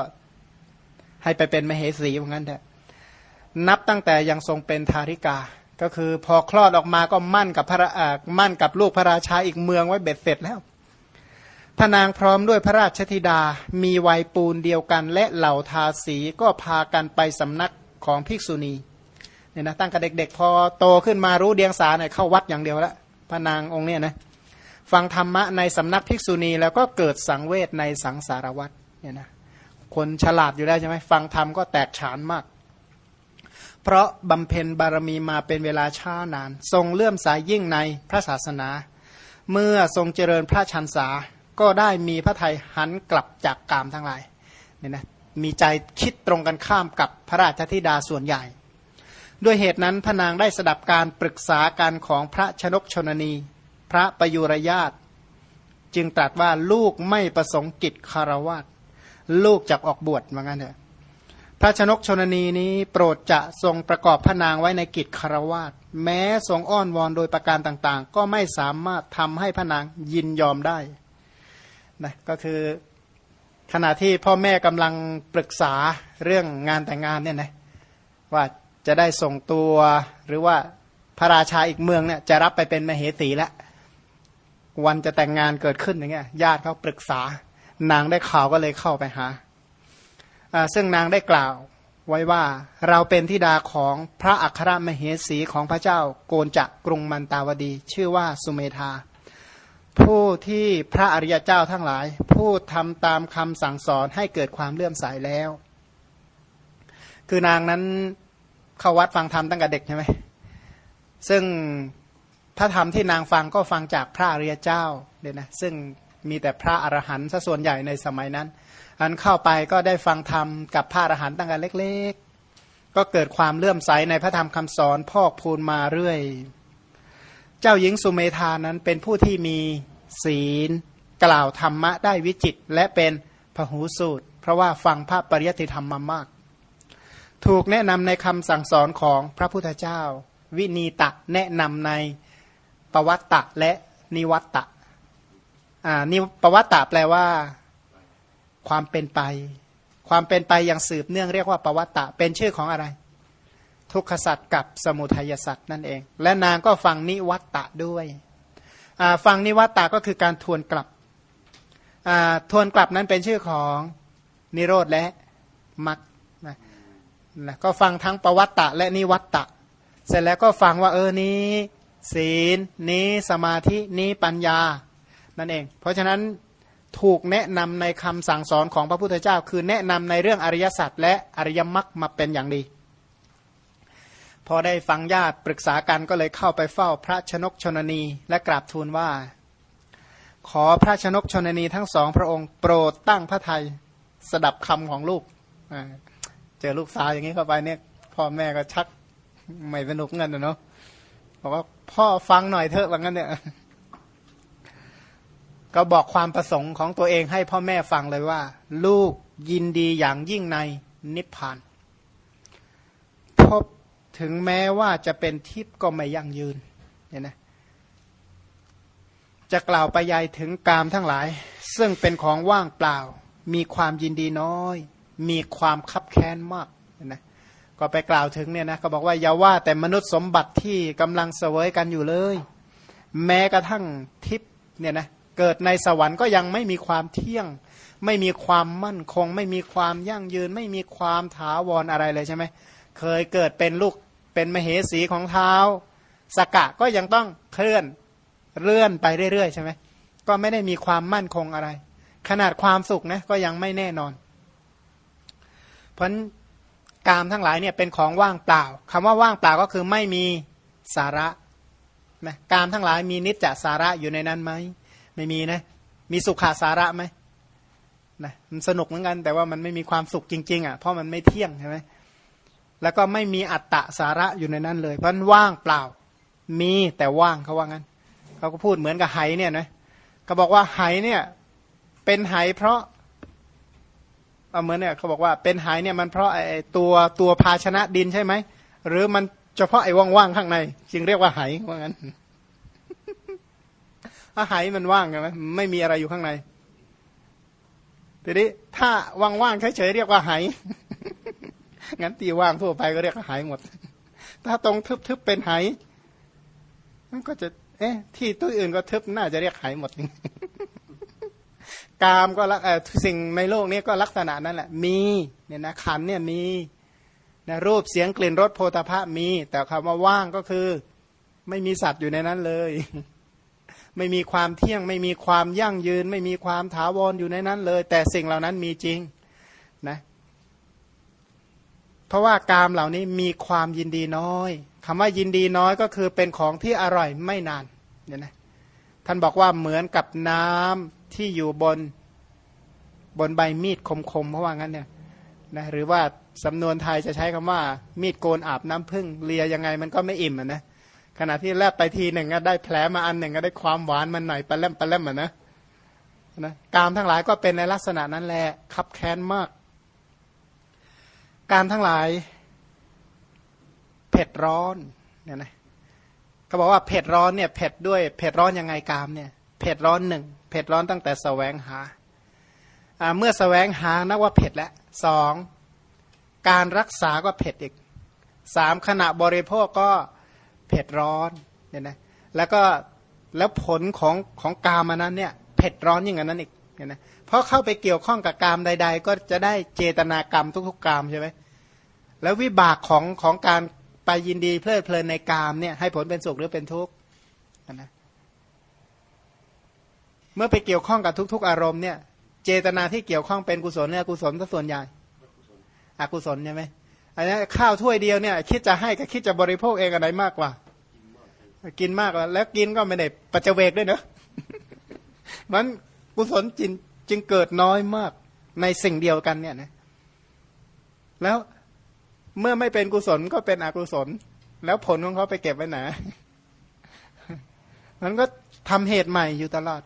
ให้ไปเป็นมเหสีเหมือนกันแหละนับตั้งแต่ยังทรงเป็นทาริกา ก็คือพอคลอดออกมาก็มั่นกับพระมั่นกับลูกพระราชาอีกเมืองไว้เบ็ดเสร็จแล้วพระนางพร้อมด้วยพระราชธิดา มีวัยปูนเดียวกัน และเหล่าทาสีก็พากันไปสำนักของภิกษุณีเนี่ยนะตั้งแต่เด็ก ๆ พอโตขึ้นมารู้เดียงสาเนี่ยเข้าวัดอย่างเดียวล้วพระนางองค์เนี่ยนะฟังธรรมะในสำนักภิกษุณีแล้วก็เกิดสังเวชในสังสารวัตรเนี่ยนะ คนฉลาดอยู่แล้วใช่ไหมฟังธรรมก็แตกฉานมาก เพราะบำเพ็ญบารมีมาเป็นเวลาช้านาน ทรงเลื่อมสายยิ่งในพระศาสนา เมื่อทรงเจริญพระชันษาก็ได้มีพระไทยหันกลับจากกามทั้งหลายเนี่ยนะมีใจคิดตรงกันข้ามกับพระราชธิดาส่วนใหญ่ ด้วยเหตุนั้นพระนางได้สดับการปรึกษาการของพระชนกชนนี พระประยุรญาต จึงตรัสว่าลูกไม่ประสงค์กิจคารวะ ลูกจากออกบวชว่างั้นเถอะพระชนกชนนีนี้โปรดจะทรงประกอบพระนางไว้ในกิจคารวาสแม้ทรงอ้อนวอนโดยประการต่างๆ ก็ไม่สามารถทำให้พระนางยินยอมได้นะก็คือขณะที่พ่อแม่กำลังปรึกษาเรื่องงานแต่งงานเนี่ยนะว่าจะได้ส่งตัวหรือว่าพระราชาอีกเมืองเนี่ยจะรับไปเป็นมเหสีแล้ววันจะแต่งงานเกิดขึ้นอย่างเงี้ยญาติเขาปรึกษา นางได้ข่าวก็เลยเข้าไปหา ซึ่งนางได้กล่าวไว้ว่าเราเป็นธิดาของพระอัครมเหสีของพระเจ้าโกนจักกรุงมันตาวดี ชื่อว่าสุเมธา ผู้ที่พระอริยเจ้าทั้งหลาย ผู้ทำตามคำสั่งสอนให้เกิดความเลื่อมใสแล้ว คือนางนั้นเข้าวัดฟังธรรมตั้งแต่เด็กใช่ไหมซึ่งพระธรรมที่นางฟังก็ฟังจากพระอริยเจ้าเดี๋ยนะซึ่ง มีแต่พระอรหันต์ซะส่วนใหญ่ในสมัยนั้น อันเข้าไปก็ได้ฟังธรรมกับพระอรหันต์ตั้งแต่เล็ก ๆ ก็เกิดความเลื่อมใสในพระธรรมคำสอนพอกพูนมาเรื่อย เจ้าหญิงสุเมธานั้นเป็นผู้ที่มีศีล กล่าวธรรมะได้วิจิตและเป็นพหูสูตร เพราะว่าฟังพระปริยติธรรมมามาก ถูกแนะนำในคำสั่งสอนของพระพุทธเจ้า วินีตะแนะนำในปวัตตะและนิวัตตะ อ่านิปวัตตะแปลว่า ความเป็นไป ความเป็นไปอย่างสืบเนื่องเรียกว่าปวัตตะ เป็นชื่อของอะไร ทุกขสัตว์กับสมุทัยสัตว์นั่นเอง และนางก็ฟังนิวัตตะด้วยฟังนิวัตตะก็คือการทวนกลับทวนกลับนั้นเป็นชื่อของนิโรธและมักนะก็ฟังทั้งประวัตตะและนิวัตตะ เสร็จแล้วก็ฟังว่าเออนี้ ศีลนี้สมาธินี้ปัญญา นั่นเอง เพราะฉะนั้นถูกแนะนำในคำสั่งสอนของพระพุทธเจ้า คือแนะนำในเรื่องอริยสัจและอริยมรรคมาเป็นอย่างดี พอได้ฟังญาติปรึกษากันก็เลยเข้าไปเฝ้าพระชนกชนนีและกราบทูลว่า ขอพระชนกชนนีทั้งสองพระองค์โปรดตั้งพระทัยสดับคำของลูกเจอลูกสาวอย่างนี้เข้าไปเนี่ยพ่อแม่ก็ชักไม่สนุกเงินนะเนาะบอกว่าพ่อฟังหน่อยเถอะว่างั้นเนี่ย ก็บอกความประสงค์ของตัวเองให้พ่อแม่ฟังเลยว่า ลูกยินดีอย่างยิ่งในนิพพาน พบถึงแม้ว่าจะเป็นทิพย์ก็ไม่ยั่งยืนเนี่ยนะจะกล่าวไปยายถึงกามทั้งหลาย ซึ่งเป็นของว่างเปล่า มีความยินดีน้อย มีความคับแค้นมากนะก็ไปกล่าวถึงเนี่ยนะก็บอกว่าอย่าว่าแต่มนุษย์สมบัติที่กำลังเสวยกันอยู่เลย แม้กระทั่งทิพย์เนี่ยนะ เกิดในสวรรค์ก็ยังไม่มีความเที่ยง ไม่มีความมั่นคง ไม่มีความยั่งยืน ไม่มีความถาวรออะไรเลยใช่ไหมเคยเกิดเป็นลูกเป็นมเหสีของเท้า สกะก็ยังต้องเคลื่อนเลื่อนไปเรื่อยๆใช่ไหมก็ไม่ได้มีความมั่นคงอะไร ขนาดความสุขนะก็ยังไม่แน่นอน เพราะกามทั้งหลายเนี่ยเป็นของว่างเปล่าคำว่าว่างเปล่าก็คือไม่มีสาระนะกามทั้งหลายมีนิจจสาระอยู่ในนั้นไหม ไม่มีนะ มีสุขาสาระไหมนะมันสนุกเหมือนกัน แต่ว่ามันไม่มีความสุขจริง ๆ อะ เพราะมันไม่เที่ยงใช่ไหมแล้วก็ไม่มีอัตตะสาระอยู่ในนั้นเลยเพราะว่างเปล่า มีแต่ว่างเขาว่างั้นเขาก็พูดเหมือนกับไหเนี่ยนะเขาบอกว่าไหเนี่ยเป็นไหเพราะเหมือนเนี่ยเขาบอกว่าเป็นไหเนี่ยมันเพราะไอ้ตัวตัวภาชนะดินใช่ไหมหรือมันเฉพาะไอ้ว่างๆข้างใน จึงเรียกว่าไหว่างั้น ถ้าหายมันว่างใช่ไหมไม่มีอะไรอยู่ข้างในทีนี้ถ้าว่างๆเฉยๆเรียกว่าหายงั้นตีว่างทั่วไปก็เรียกว่าหายหมด ถ้าตรงทึบๆเป็นหายมันก็จะ เอ๊ะ ที่ตัวอื่นก็ทึบน่าจะเรียกหายหมดกามก็ลักสิ่งในโลกนี้ก็ลักษณะนั้นแหละ มีเนี่ยนะขันเนี่ยมีนะรูปเสียงกลิ่นรสโพธาภะมี แต่คำว่าว่างก็คือ ไม่มีสัตว์อยู่ในนั้นเลย ไม่มีความเที่ยง ไม่มีความยั่งยืน ไม่มีความถาวรอยู่ในนั้นเลย แต่สิ่งเหล่านั้นมีจริงนะเพราะว่ากามเหล่านี้มีความยินดีน้อยคำว่ายินดีน้อยก็คือเป็นของที่อร่อยไม่นานเนี่ยนะท่านบอกว่าเหมือนกับน้ำที่อยู่บนบนใบมีดคมๆเพราะว่างั้นเนี่ยนะหรือว่าสำนวนไทยจะใช้คำว่า มีดโกนอาบน้ำพึ่งเลียยังไงมันก็ไม่อิ่มอะนะ ขณะที่แลบไปทีหนึ่งก็ได้แผลมาอันหนึ่งก็ได้ความหวานมันหน่อยปลาเล่มปลาเล่มอะนะนะกามทั้งหลายก็เป็นในลักษณะนั้นแหละคับแค้นมาก การทั้งหลายเผ็ดร้อนเนี่ยนะเขาบอกว่าเผ็ดร้อนเนี่ยเผ็ดด้วยเผ็ดร้อนยังไงกามเนี่ยเผ็ดร้อนหนึ่งเผ็ดร้อนตั้งแต่สแสวงหาเมื่อสแสวงหานับว่าเผ็ดแล้วสองการรักษาก็เผ็ดอีกสามขณะบริโภคก็ เผ็ดร้อนเนี่ยนะแล้วก็แล้วผลของของกามนั้นเนี่ยเผ็ดร้อนยิ่งกว่านั้นอีกเนี่ยนะเพราะเข้าไปเกี่ยวข้องกับกามใด ๆ ก็จะได้เจตนากรรมทุก ๆกามใช่ไหมแล้ววิบากของของการไปยินดีเพลิดเพลินในกามเนี่ยให้ผลเป็นสุขหรือเป็นทุกข์นะเมื่อไปเกี่ยวข้องกับทุก ๆ อารมณ์เนี่ย เจตนาที่เกี่ยวข้องเป็นกุศลเนี่ยกุศลก็ส่วนใหญ่อกุศลใช่ไหม อันนี้ข้าวถ้วยเดียวเนี่ยคิดจะให้กับคิดจะบริโภคเองอะไรมากกว่า กินมากแล้วแล้วกินก็ไม่ได้ปัจเจกด้วยเนอะมันกุศลจินจึงเกิดน้อยมากในสิ่งเดียวกันเนี่ยนะแล้วเมื่อไม่เป็นกุศลก็เป็นอกุศล แล้วผลของเขาไปเก็บไว้ไหนมันก็ทำเหตุใหม่อยู่ตลอด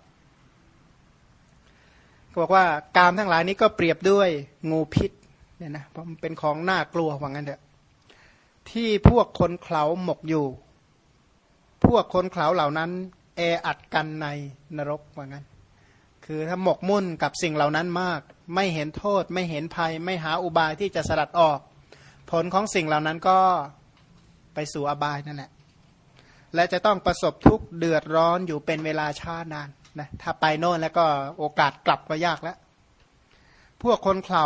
บอกว่าการทั้งหลายนี้ก็เปรียบด้วยงูพิษ เนี่ยนะเพราะมันเป็นของน่ากลัวว่างั้นเถอะที่พวกคนเขาหมกอยู่ พวกคนเขาเหล่านั้น แออัดกันในนรกว่างั้น คือถ้าหมกมุ่นกับสิ่งเหล่านั้นมาก ไม่เห็นโทษ ไม่เห็นภัย ไม่หาอุบายที่จะสลัดออก ผลของสิ่งเหล่านั้นก็ไปสู่อบายนั่นแหละ และจะต้องประสบทุกข์เดือดร้อนอยู่เป็นเวลาช้านานนะถ้าไปโน่นแล้วก็โอกาสกลับก็ยากแล้ว พวกคนเขา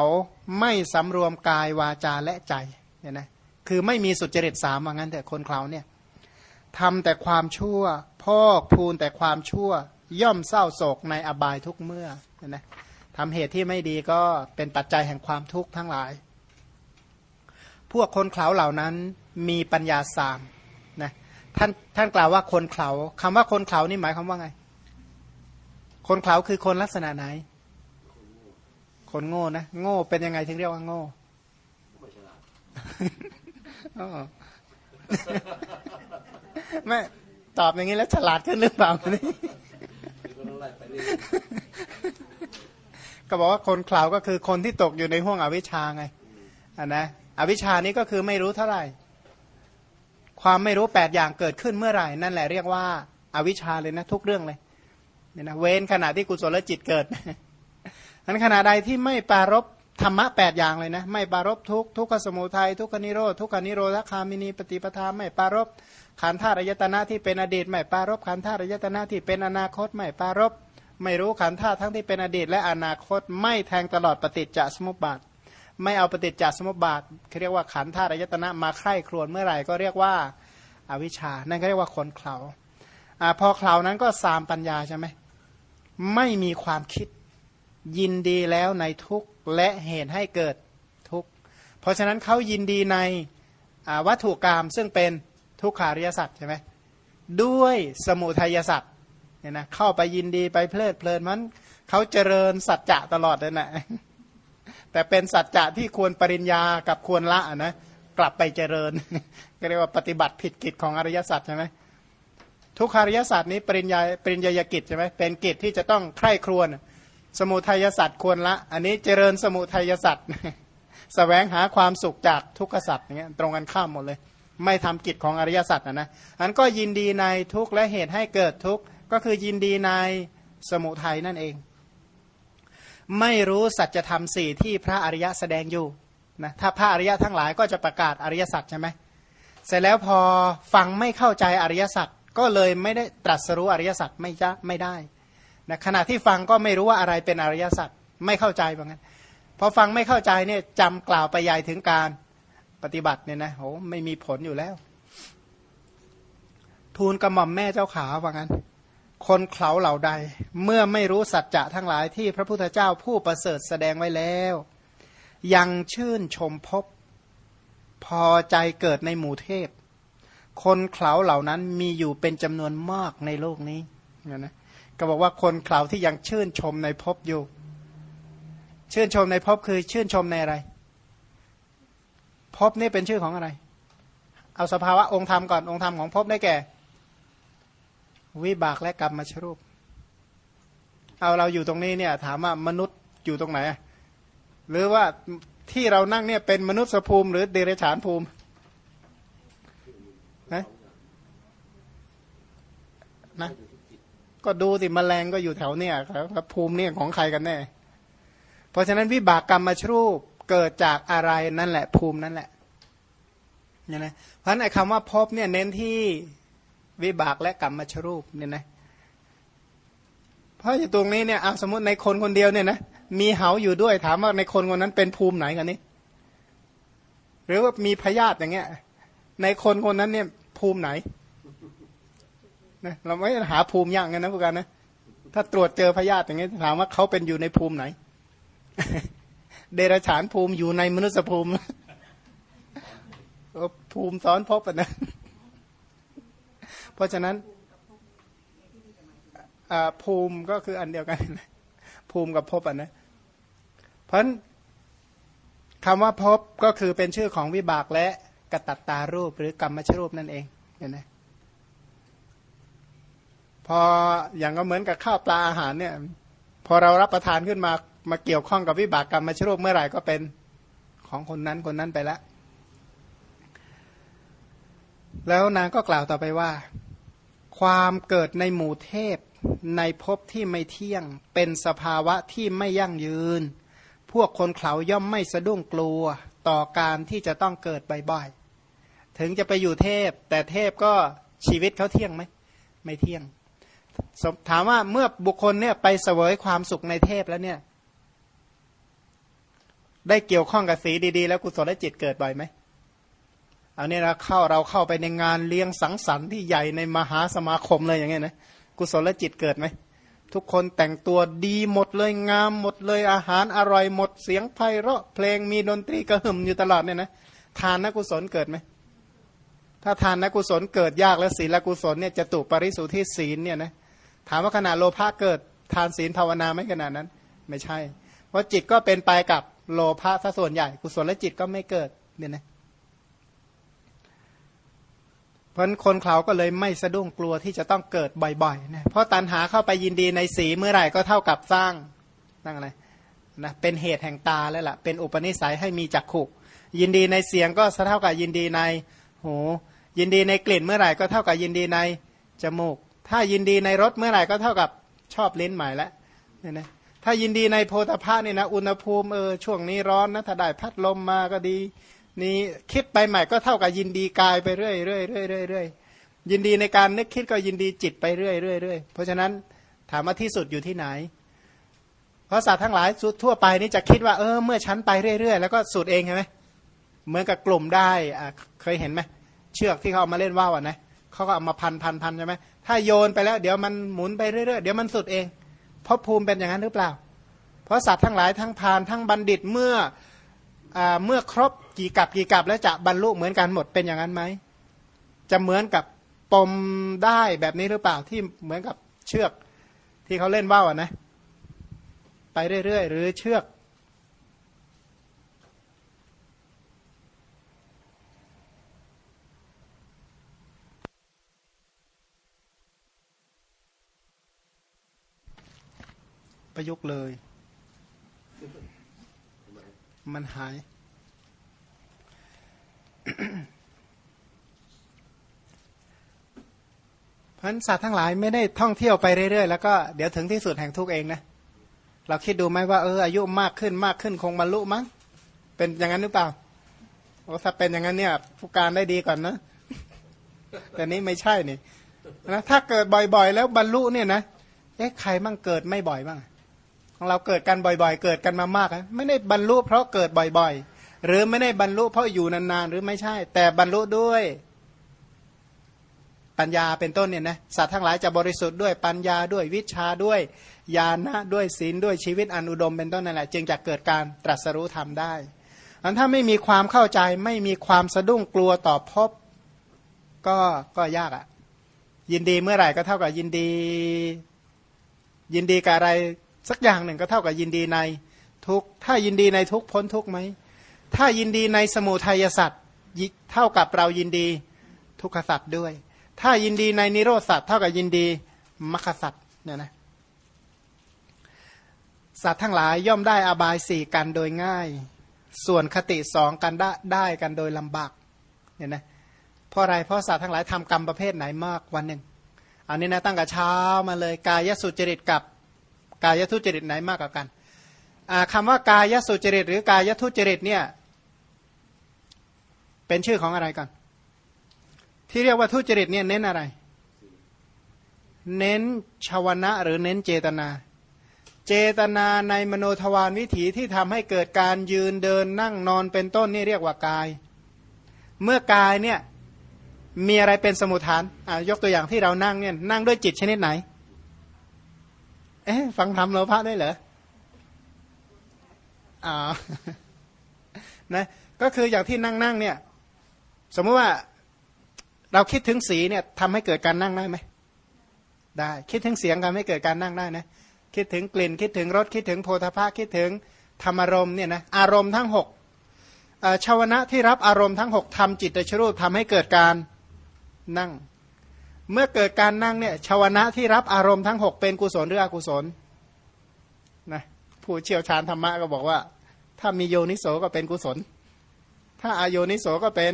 ไม่สำรวมกายวาจาและใจเนี่ยนะคือไม่มีสุจริตสามว่างั้นแต่คนเขาเนี่ยทำแต่ความชั่วพอกพูนแต่ความชั่ว ย่อมเศร้าโศกในอบายทุกเมื่อเนะทำเหตุที่ไม่ดีก็เป็นปัจจัยแห่งความทุกข์ทั้งหลาย พวกคนเขาเหล่านั้นมีปัญญาสามนะท่านท่านกล่าวว่าคนเขาคำว่าคนเขานี่หมายความว่าไง คนเขาคือคนลักษณะไหน คนโง่นะ โง่เป็นยังไงถึงเรียกว่าโง่ไม่ตอบอย่างนี้แล้วฉลาดขึ้นหรือเปล่านี่ก็บอกว่าคนข่าวก็คือคนที่ตกอยู่ในห่วงอวิชชาไงอ่านะอวิชชานี้ก็คือไม่รู้เท่าไหร่ ความไม่รู้แปดอย่างเกิดขึ้นเมื่อไหร่ นั่นแหละเรียกว่าอาวิชชาเลยนะ ทุกเรื่องเลยเนี่ยนะเว้นขณะที่กุศลจิตเกิด นั้นขณะใดที่ไม่ปารบธรรมะแปดอย่างเลยนะ ไม่ปารบทุกทุกขสมุทัยทุกขนิโรธทุกขนิโรธคามินีปฏิปทาไม่ปารบขันธาตุอายตนะที่เป็นอดีต ไม่ปารบขันธาตุอายตนะที่เป็นอนาคตไม่ปารบไม่รู้ขันธาตุทั้งที่เป็นอดีต และอนาคต ไม่แทงตลอดปฏิจจสมุปบาท ไม่เอาปฏิจจสมุปบาทเรียกว่าขันธาตุอายตนะมาใคร่ครวญเมื่อไหร่ก็เรียกว่าอวิชชา นั่นก็เรียกว่าคนเขา่าพอเขานั้นก็สามปัญญาใช่ไหมไม่มีความคิด ยินดีแล้วในทุกข์และเหตุให้เกิดทุกข์เพราะฉะนั้นเขายินดีในวัตถุกรรมซึ่งเป็นทุกขาริยสัตว์ใช่ไหมด้วยสมุทัยสัตว์เนี่ยนะเข้าไปยินดีไปเพลิดเพลินมันเขาเจริญสัจจะตลอดเลยนะแต่เป็นสัจจะที่ควรปริญญากับควรละนะกลับไปเจริญก็เรียกว่าปฏิบัติผิดกิจของอริยสัจใช่ไหมทุกขาริยสัจนี้ปริญญาปริญญากิจใช่ไหมเป็นกิจที่จะต้องใคร่ครวญ สมุทัยสัตว์ควรละ อันนี้เจริญสมุทัยสัตว์สแสวงหาความสุขจากทุกขสัตว์อย่างเงี้ยตรงกันข้ามหมดเลย ไม่ทำกิจของอริยสัตว์นะนะอันก็ยินดีในทุกและเหตุให้เกิดทุกข์ก็คือยินดีในสมุทัยนั่นเอง ไม่รู้สัจธรรมสี่ที่พระอริยะแสดงอยู่นะถ้าพระอริยะทั้งหลายก็จะประกาศอริยสัจใช่ไหมเสร็จแล้วพอฟังไม่เข้าใจอริยสัจก็เลยไม่ได้ตรัสรู้อริยสัจไม่จะไม่ได้ นะขณะที่ฟังก็ไม่รู้ว่าอะไรเป็นอริยสัจไม่เข้าใจเหมือนกันพอฟังไม่เข้าใจเนี่ยจำกล่าวไปใหญ่ถึงการปฏิบัติเนี่ยนะโหไม่มีผลอยู่แล้ว ทูลกระหม่อมแม่เจ้าขาว่างั้น คนเขาเหล่าใด เมื่อไม่รู้สัจจะทั้งหลายที่พระพุทธเจ้าผู้ประเสริฐแสดงไว้แล้ว ยังชื่นชมพบพอใจเกิดในหมู่เทพ คนเขาเหล่านั้นมีอยู่เป็นจำนวนมากในโลกนี้นะ ก็บอกว่าคนเข่าที่ยังชื่นชมในภพอยู่ ชื่นชมในภพคือชื่นชมในอะไรภพนี่เป็นชื่อของอะไร เอาสภาวะองค์ธรรมก่อนองค์ธรรมของภพได้แก่ วิบากและกรรมมาชรูป เอาเราอยู่ตรงนี้เนี่ย ถามว่ามนุษย์อยู่ตรงไหน หรือว่าที่เรานั่งเนี่ยเป็นมนุษย์ภูมิ หรือเดรัจฉานภูมินะนะ ก็ดูสิมแมลงก็อยู่แถวเนี่ยครับภูมิเนี่ยของใครกันแน่ เพราะฉะนั้นวิบากกรรมมาชรูปเกิดจากอะไรนั่นแหละ ภูมินั่นแหละเนี่ยนะเพราะในคำว่าพบเนี่ยเน้นที่วิบากและกรรมมาชรูปเนี่ยนะเพราะอยู่ตรงนี้เนี่ยเอาสมมติในคนคนเดียวเนี่ยนะมีเหาอยู่ด้วยถามว่าในคนคนนั้นเป็นภูมิไหนกันนี่หรือว่ามีพยาธิอย่างเงี้ย ในคนคนนั้นเนี่ยภูมิไหน นะเราไม่หาภูมิยากกันนะพวกกันนะถ้าตรวจเจอพยาธิอย่างนี้ถามว่าเขาเป็นอยู่ในภูมิไหน เดรัจฉานภูมิอยู่ในมนุษยภูมิภูมิซ้อนพบอะนะ เพราะฉะนั้นภูมิก็คืออันเดียวกัน ภูมิกับพบอะนะเพราะคำว่าพบก็คือเป็นชื่อของวิบากและกตัตตารูปหรือกรรมชรูปนั่นเองเห็นไหม พออย่างก็เหมือนกับข้าวปลาอาหารเนี่ย พอเรารับประทานขึ้นมามาเกี่ยวข้องกับวิบากกรรมมาชรูปเมื่อไหร่ก็เป็นของคนนั้นคนนั้นไปแล้วแล้วนางก็กล่าวต่อไปว่า ความเกิดในหมู่เทพในภพที่ไม่เที่ยง เป็นสภาวะที่ไม่ยั่งยืน พวกคนเขาย่อมไม่สะดุ้งกลัวต่อการที่จะต้องเกิดบ่อยๆถึงจะไปอยู่เทพ แต่เทพก็ชีวิตเขาเที่ยงไหม ไม่เที่ยง ถามว่าเมื่อบุคคลเนี่ยไปเสวยความสุขในเทพแล้วเนี่ย ได้เกี่ยวข้องกับสีดีๆ แล้วกุศลจิตเกิดบ่อยไหมเอันนี้เราเข้าเราเข้าไปในงานเลี้ยงสังสรรค์ที่ใหญ่ในมหาสมาคมเลยอย่างเงี้ยนะกุศลจิตเกิดไหมทุกคนแต่งตัวดีหมดเลยงามหมดเลยอาหารอร่อยหมดเสียงไพเราะเพลงมีดนตรีกระหึ่มอยู่ตลอดเนี่ยนะทานนักกุศลเกิดไหมถ้าทานนักกุศลเกิดยากแล้วศีลกุศลเนี่ยจะตุปริสุทธิศีลเนี่ยนะ ถามว่าขณะโลภะเกิดทานศีลภาวนาไม่ขนาดนั้น ไม่ใช่ เพราะจิตก็เป็นไปกับโลภะซะส่วนใหญ่ กุศลและจิตก็ไม่เกิดเนี่ยนะเพราะคนเขาก็เลยไม่สะดุ้งกลัวที่จะต้องเกิดบ่อยๆนะเพราะตันหาเข้าไปยินดีในสีเมื่อไหร่ก็เท่ากับสร้างนั่งอะไรนะเป็นเหตุแห่งตาแล้วล่ะ เป็นอุปนิสัยให้มีจักขุยินดีในเสียงก็เท่ากับยินดีในหูยินดีในกลิ่นเมื่อไหร่ก็เท่ากับยินดีในจมูก ถ้ายินดีในรสเมื่อไหร่ก็เท่ากับชอบลิ้นใหม่แล้วเนี่ยนะถ้ายินดีในโพธาภาเนี่ยนะอุณหภูมิเออช่วงนี้ร้อนนะถ้าได้พัดลมมาก็ดี นี่คิดไปใหม่ก็เท่ากับยินดีกายไปเรื่อยเรื่อยเรื่อยเรื่อยยินดีในการนึกคิดก็ยินดีจิตไปเรื่อยเรื่อยเรื่อยเพราะฉะนั้นถามว่าที่สุดอยู่ที่ไหน เพราะสัตว์ทั้งหลายสุดทั่วไปนี่จะคิดว่าเออเมื่อฉันไปเรื่อยๆแล้วก็สุดเองใช่ไหมเหมือนกับกลุ่มได้อ่าเคยเห็นไหมเชือกที่เขาเอามาเล่นว่าวอะนะเขาก็เอามาพันพันพันใช่ไหม ถ้าโยนไปแล้ว เดี๋ยวมันหมุนไปเรื่อยๆเดี๋ยวมันสุดเองเพราะภูมิเป็นอย่างนั้นหรือเปล่า เพราะสัตว์ทั้งหลายทั้งพานทั้งบัณฑิตเมื่ออเมื่อครบกี่กับกี่กับแล้วจะบรรลุเหมือนกันหมดเป็นอย่างนั้นไหมจะเหมือนกับปมได้แบบนี้หรือเปล่าที่เหมือนกับเชือกที่เขาเล่นว่าวนะไปเรื่อยๆ หรือเชือก ประยุกต์เลย มันหาย เพราะสัตว์ทั้งหลายไม่ได้ท่องเที่ยวไปเรื่อยๆ แล้วก็เดี๋ยวถึงที่สุดแห่งทุกเองนะ เราคิดดูไหมว่าเอออายุมากขึ้นมากขึ้นคงบรรลุมั้ง เป็นอย่างนั้นหรือเปล่าโอ้ถ้าเป็นอย่างนั้นเนี่ย ผู้การได้ดีก่อนนะ แต่นี้ไม่ใช่นี่นะถ้าเกิดบ่อยๆ แล้วบรรลุเนี่ยนะเอ๊ะใครมั่งเกิดไม่บ่อยบ้างของ เราเกิดกันบ่อยๆ เกิดกันมามากไม่ได้บรรลุเพราะเกิดบ่อยๆ หรือไม่ได้บรรลุเพราะอยู่นานๆ หรือไม่ใช่ แต่บรรลุด้วย ปัญญาเป็นต้นเนี่ยนะสัตว์ทั้งหลายจะบริสุทธิ์ด้วยปัญญาด้วยวิชาด้วยญาณะด้วยศีลด้วยชีวิตอนุดมเป็นต้นนั่นแหละ จึงจะเกิดการตรัสรู้ธรรมได้อันถ้าไม่มีความเข้าใจไม่มีความสะดุ้งกลัวต่อพบ ก็ก็ยากอะ่ะ ยินดีเมื่อไหร่ก็เท่ากับยินดี ยินดีกับอะไร สักอย่างหนึ่งก็เท่ากับยินดีในทุกถ้ายินดีในทุกพ้นทุกไหมถ้ายินดีในสมุทัยสัตว์เท่ากับเรายินดีทุกขสัตว์ด้วย ถ้ายินดีในนิโรธสัตว์เท่ากับยินดีมรรคสัตว์เนี่ยนะสัตว์ทั้งหลายย่อมได้อบายสี่กันโดยง่าย ส่วนคติสองกันได้ได้กันโดยลำบากเนี่ยนะเพราะอะไรเพราะสัตว์ทั้งหลายทำกรรมประเภทไหนมากวันหนึ่งอันนี้นะตั้งแต่เช้ามาเลยกายสุจริตกับ กายทุจริตไหนมากกว่ากันคำว่ากายสุจริตหรือกายทุจริตเนี่ยเป็นชื่อของอะไรก่อนที่เรียกว่าทุจริตเนี่ยเน้นอะไร เน้นชาวนะหรือเน้นเจตนา เจตนาในมโนทวารวิถีที่ทำให้เกิดการยืนเดินนั่งนอนเป็นต้นนี่เรียกว่ากาย เมื่อกายเนี่ยมีอะไรเป็นสมุทฐานยกตัวอย่างที่เรานั่งเนี่ยนั่งด้วยจิตชนิดไหน เอ๊ะฟังธรรมโลภะได้เหรออ่านะก็คืออย่างที่นั่งนั่งเนี่ย สมมติว่าเราคิดถึงสีเนี่ยทำให้เกิดการนั่งได้ไหมได้ คิดถึงเสียงทำให้เกิดการนั่งได้นะคิดถึงกลิ่นคิดถึงรสคิดถึงโพธาภาคิดถึงธรรมารมณ์เนี่ยนะอารมณ์ทั้งหกชาวนะที่รับอารมณ์ทั้งหกทำจิตชรูปทำให้เกิดการนั่ง เมื่อเกิดการนั่งเนี่ยชาวนะที่รับอารมณ์ทั้งหกเป็นกุศลหรืออกุศลนะผู้เชี่ยวชาญธรรมะก็บอกว่า ถ้ามีโยนิโสก็เป็นกุศล ถ้าอโยนิโสก็เป็น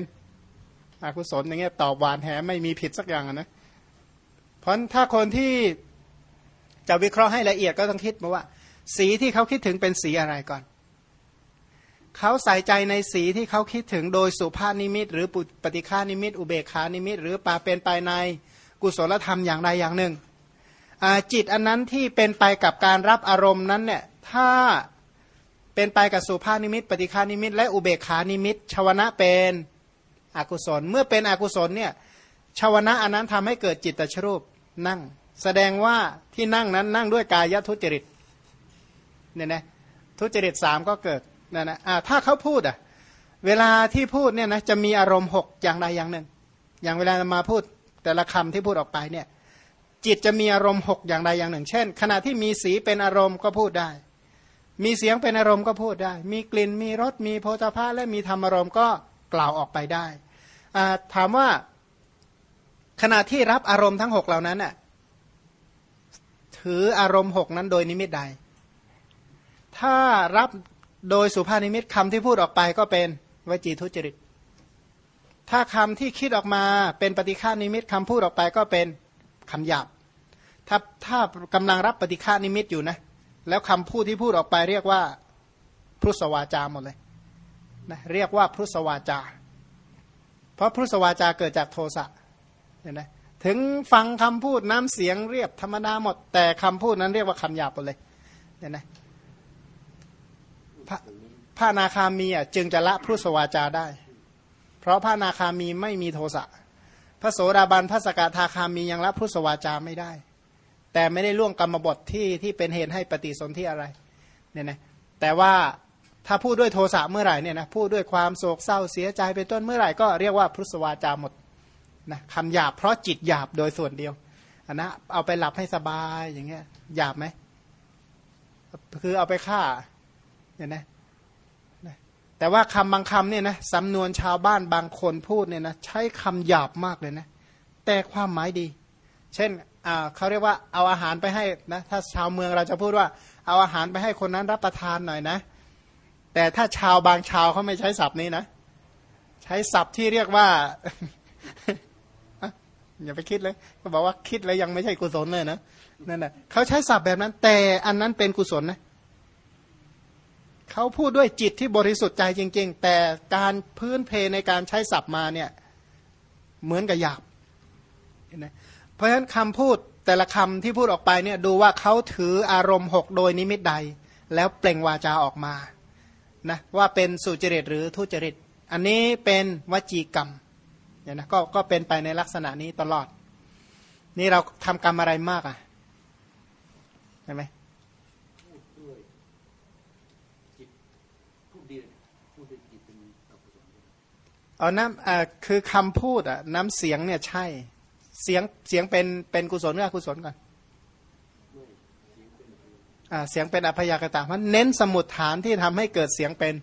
อกุศลอย่างเงี้ยตอบหว่านแหไม่มีผิดสักอย่างนะเพราะถ้าคนที่จะวิเคราะห์ให้ละเอียดก็ต้องคิดมาว่า สีที่เขาคิดถึงเป็นสีอะไรก่อน เขาใส่ใจในสีที่เขาคิดถึงโดยสุภาพนิมิต หรือปฏิฆานิมิต อุเบกขานิมิต หรือปาเป็นไปใน กุศลธรรมอย่างใดอย่างหนึ่ง จิตอันนั้นที่เป็นไปกับการรับอารมณ์นั้นเนี่ยถ้าเป็นไปกับสุภานิมิต ปฏิฆานิมิต และอุเบกขานิมิตชวนะเป็นอกุศล เมื่อเป็นอกุศลเนี่ยชาวนะอันนั้นทำให้เกิดจิตตชรูปนั่ง แสดงว่าที่นั่งนั้นนั่งด้วยกายทุจริตเนี่ยนะทุจริตสามก็เกิดนั่นนะถ้าเขาพูดอะเวลาที่พูดเนี่ยนะจะมีอารมณ์หกอย่างใดอย่างหนึ่ง อย่างเวลามาพูด แต่ละคำที่พูดออกไปเนี่ยจิตจะมีอารมณ์หกอย่างใดอย่างหนึ่ง เช่น ขณะที่มีสีเป็นอารมณ์ก็พูดได้ มีเสียงเป็นอารมณ์ก็พูดได้ มีกลิ่นมีรสมีโพธาภาและมีธรรมอารมณ์ก็กล่าวออกไปได้ถามว่าขณะที่รับอารมณ์ทั้งหกเหล่านั้นน่ะถืออารมณ์หกนั้นโดยนิมิตใด ถ้ารับโดยสุภานิมิตคำที่พูดออกไปก็เป็นวจีทุจริต ถ้าคำที่คิดออกมาเป็นปฏิฆานิมิตคำพูดออกไปก็เป็นคำหยาบ ถ้าถ้ากำลังรับปฏิฆานิมิตอยู่นะ แล้วคำพูดที่พูดออกไปเรียกว่าพุทธวาจาหมดเลยนะเรียกว่าพุทธวาจา เพราะพุทธวาจาเกิดจากโทสะเห็นไหมถึงฟังคำพูดน้ำเสียงเรียบธรรมดาหมด แต่คำพูดนั้นเรียกว่าคำหยาบหมดเลยเห็นไหมพระนาคามีอะจึงจะละพุทธวาจาได้ เพราะพระนาคามีไม่มีโทสะพระโสดาบันพระสกทาคามียังรับพุทธวาจาไม่ได้ แต่ไม่ได้ล่วงกรรมบทที่ที่เป็นเหตุให้ปฏิสนธิอะไรเนี่ยนะแต่ว่าถ้าพูดด้วยโทสะเมื่อไหร่เนี่ยนะพูดด้วยความโศกเศร้าเสียใจเป็นต้นเมื่อไหร่ก็เรียกว่าพุทธวาจาหมดนะคำหยาบเพราะจิตหยาบโดยส่วนเดียวอันนะเอาไปหลับให้สบายอย่างเงี้ยหยาบไหมคือเอาไปฆ่าเนี่ยนะ แต่ว่าคำบางคำเนี่ยนะสำนวนชาวบ้านบางคนพูดเนี่ยนะใช้คำหยาบมากเลยนะ แต่ความหมายดี เช่นเขาเรียกว่าเอาอาหารไปให้นะถ้าชาวเมืองเราจะพูดว่า เอาอาหารไปให้คนนั้นรับประทานหน่อยนะ แต่ถ้าชาวบางชาวเขาไม่ใช้ศัพท์นี้นะ ใช้ศัพท์ที่เรียกว่าอย่าไปคิดเลยเขาบอกว่าคิดแล้วยังไม่ใช่กุศลเลยนะนั่นแหละเขาใช้ศัพท์แบบนั้น แต่อันนั้นเป็นกุศลนะเขาพูดด้วยจิตที่บริสุทธิ์ใจจริง ๆ แต่การพื้นเพในการใช้ศัพท์มาเนี่ยเหมือนกับหยาบนะเพราะฉะนั้นคำพูดแต่ละคำที่พูดออกไปเนี่ยดูว่าเขาถืออารมณ์หกโดยนิมิตใด แล้วเปล่งวาจาออกมานะว่าเป็นสุจริตหรือทุจริต อันนี้เป็นวจีกรรมเนี่ยนะก็ก็เป็นไปในลักษณะนี้ตลอด นี่เราทำกรรมอะไรมากอะใช่ไหม เอาน้ำอ่าคือคำพูดอะน้ำเสียงเนี่ยใช่ เสียงเสียงเป็นเป็นกุศลหรืออกุศลก่อนอ่าเสียงเป็นอภยากตาเพราะเน้นสมุดฐานที่ทำให้เกิดเสียงเป็น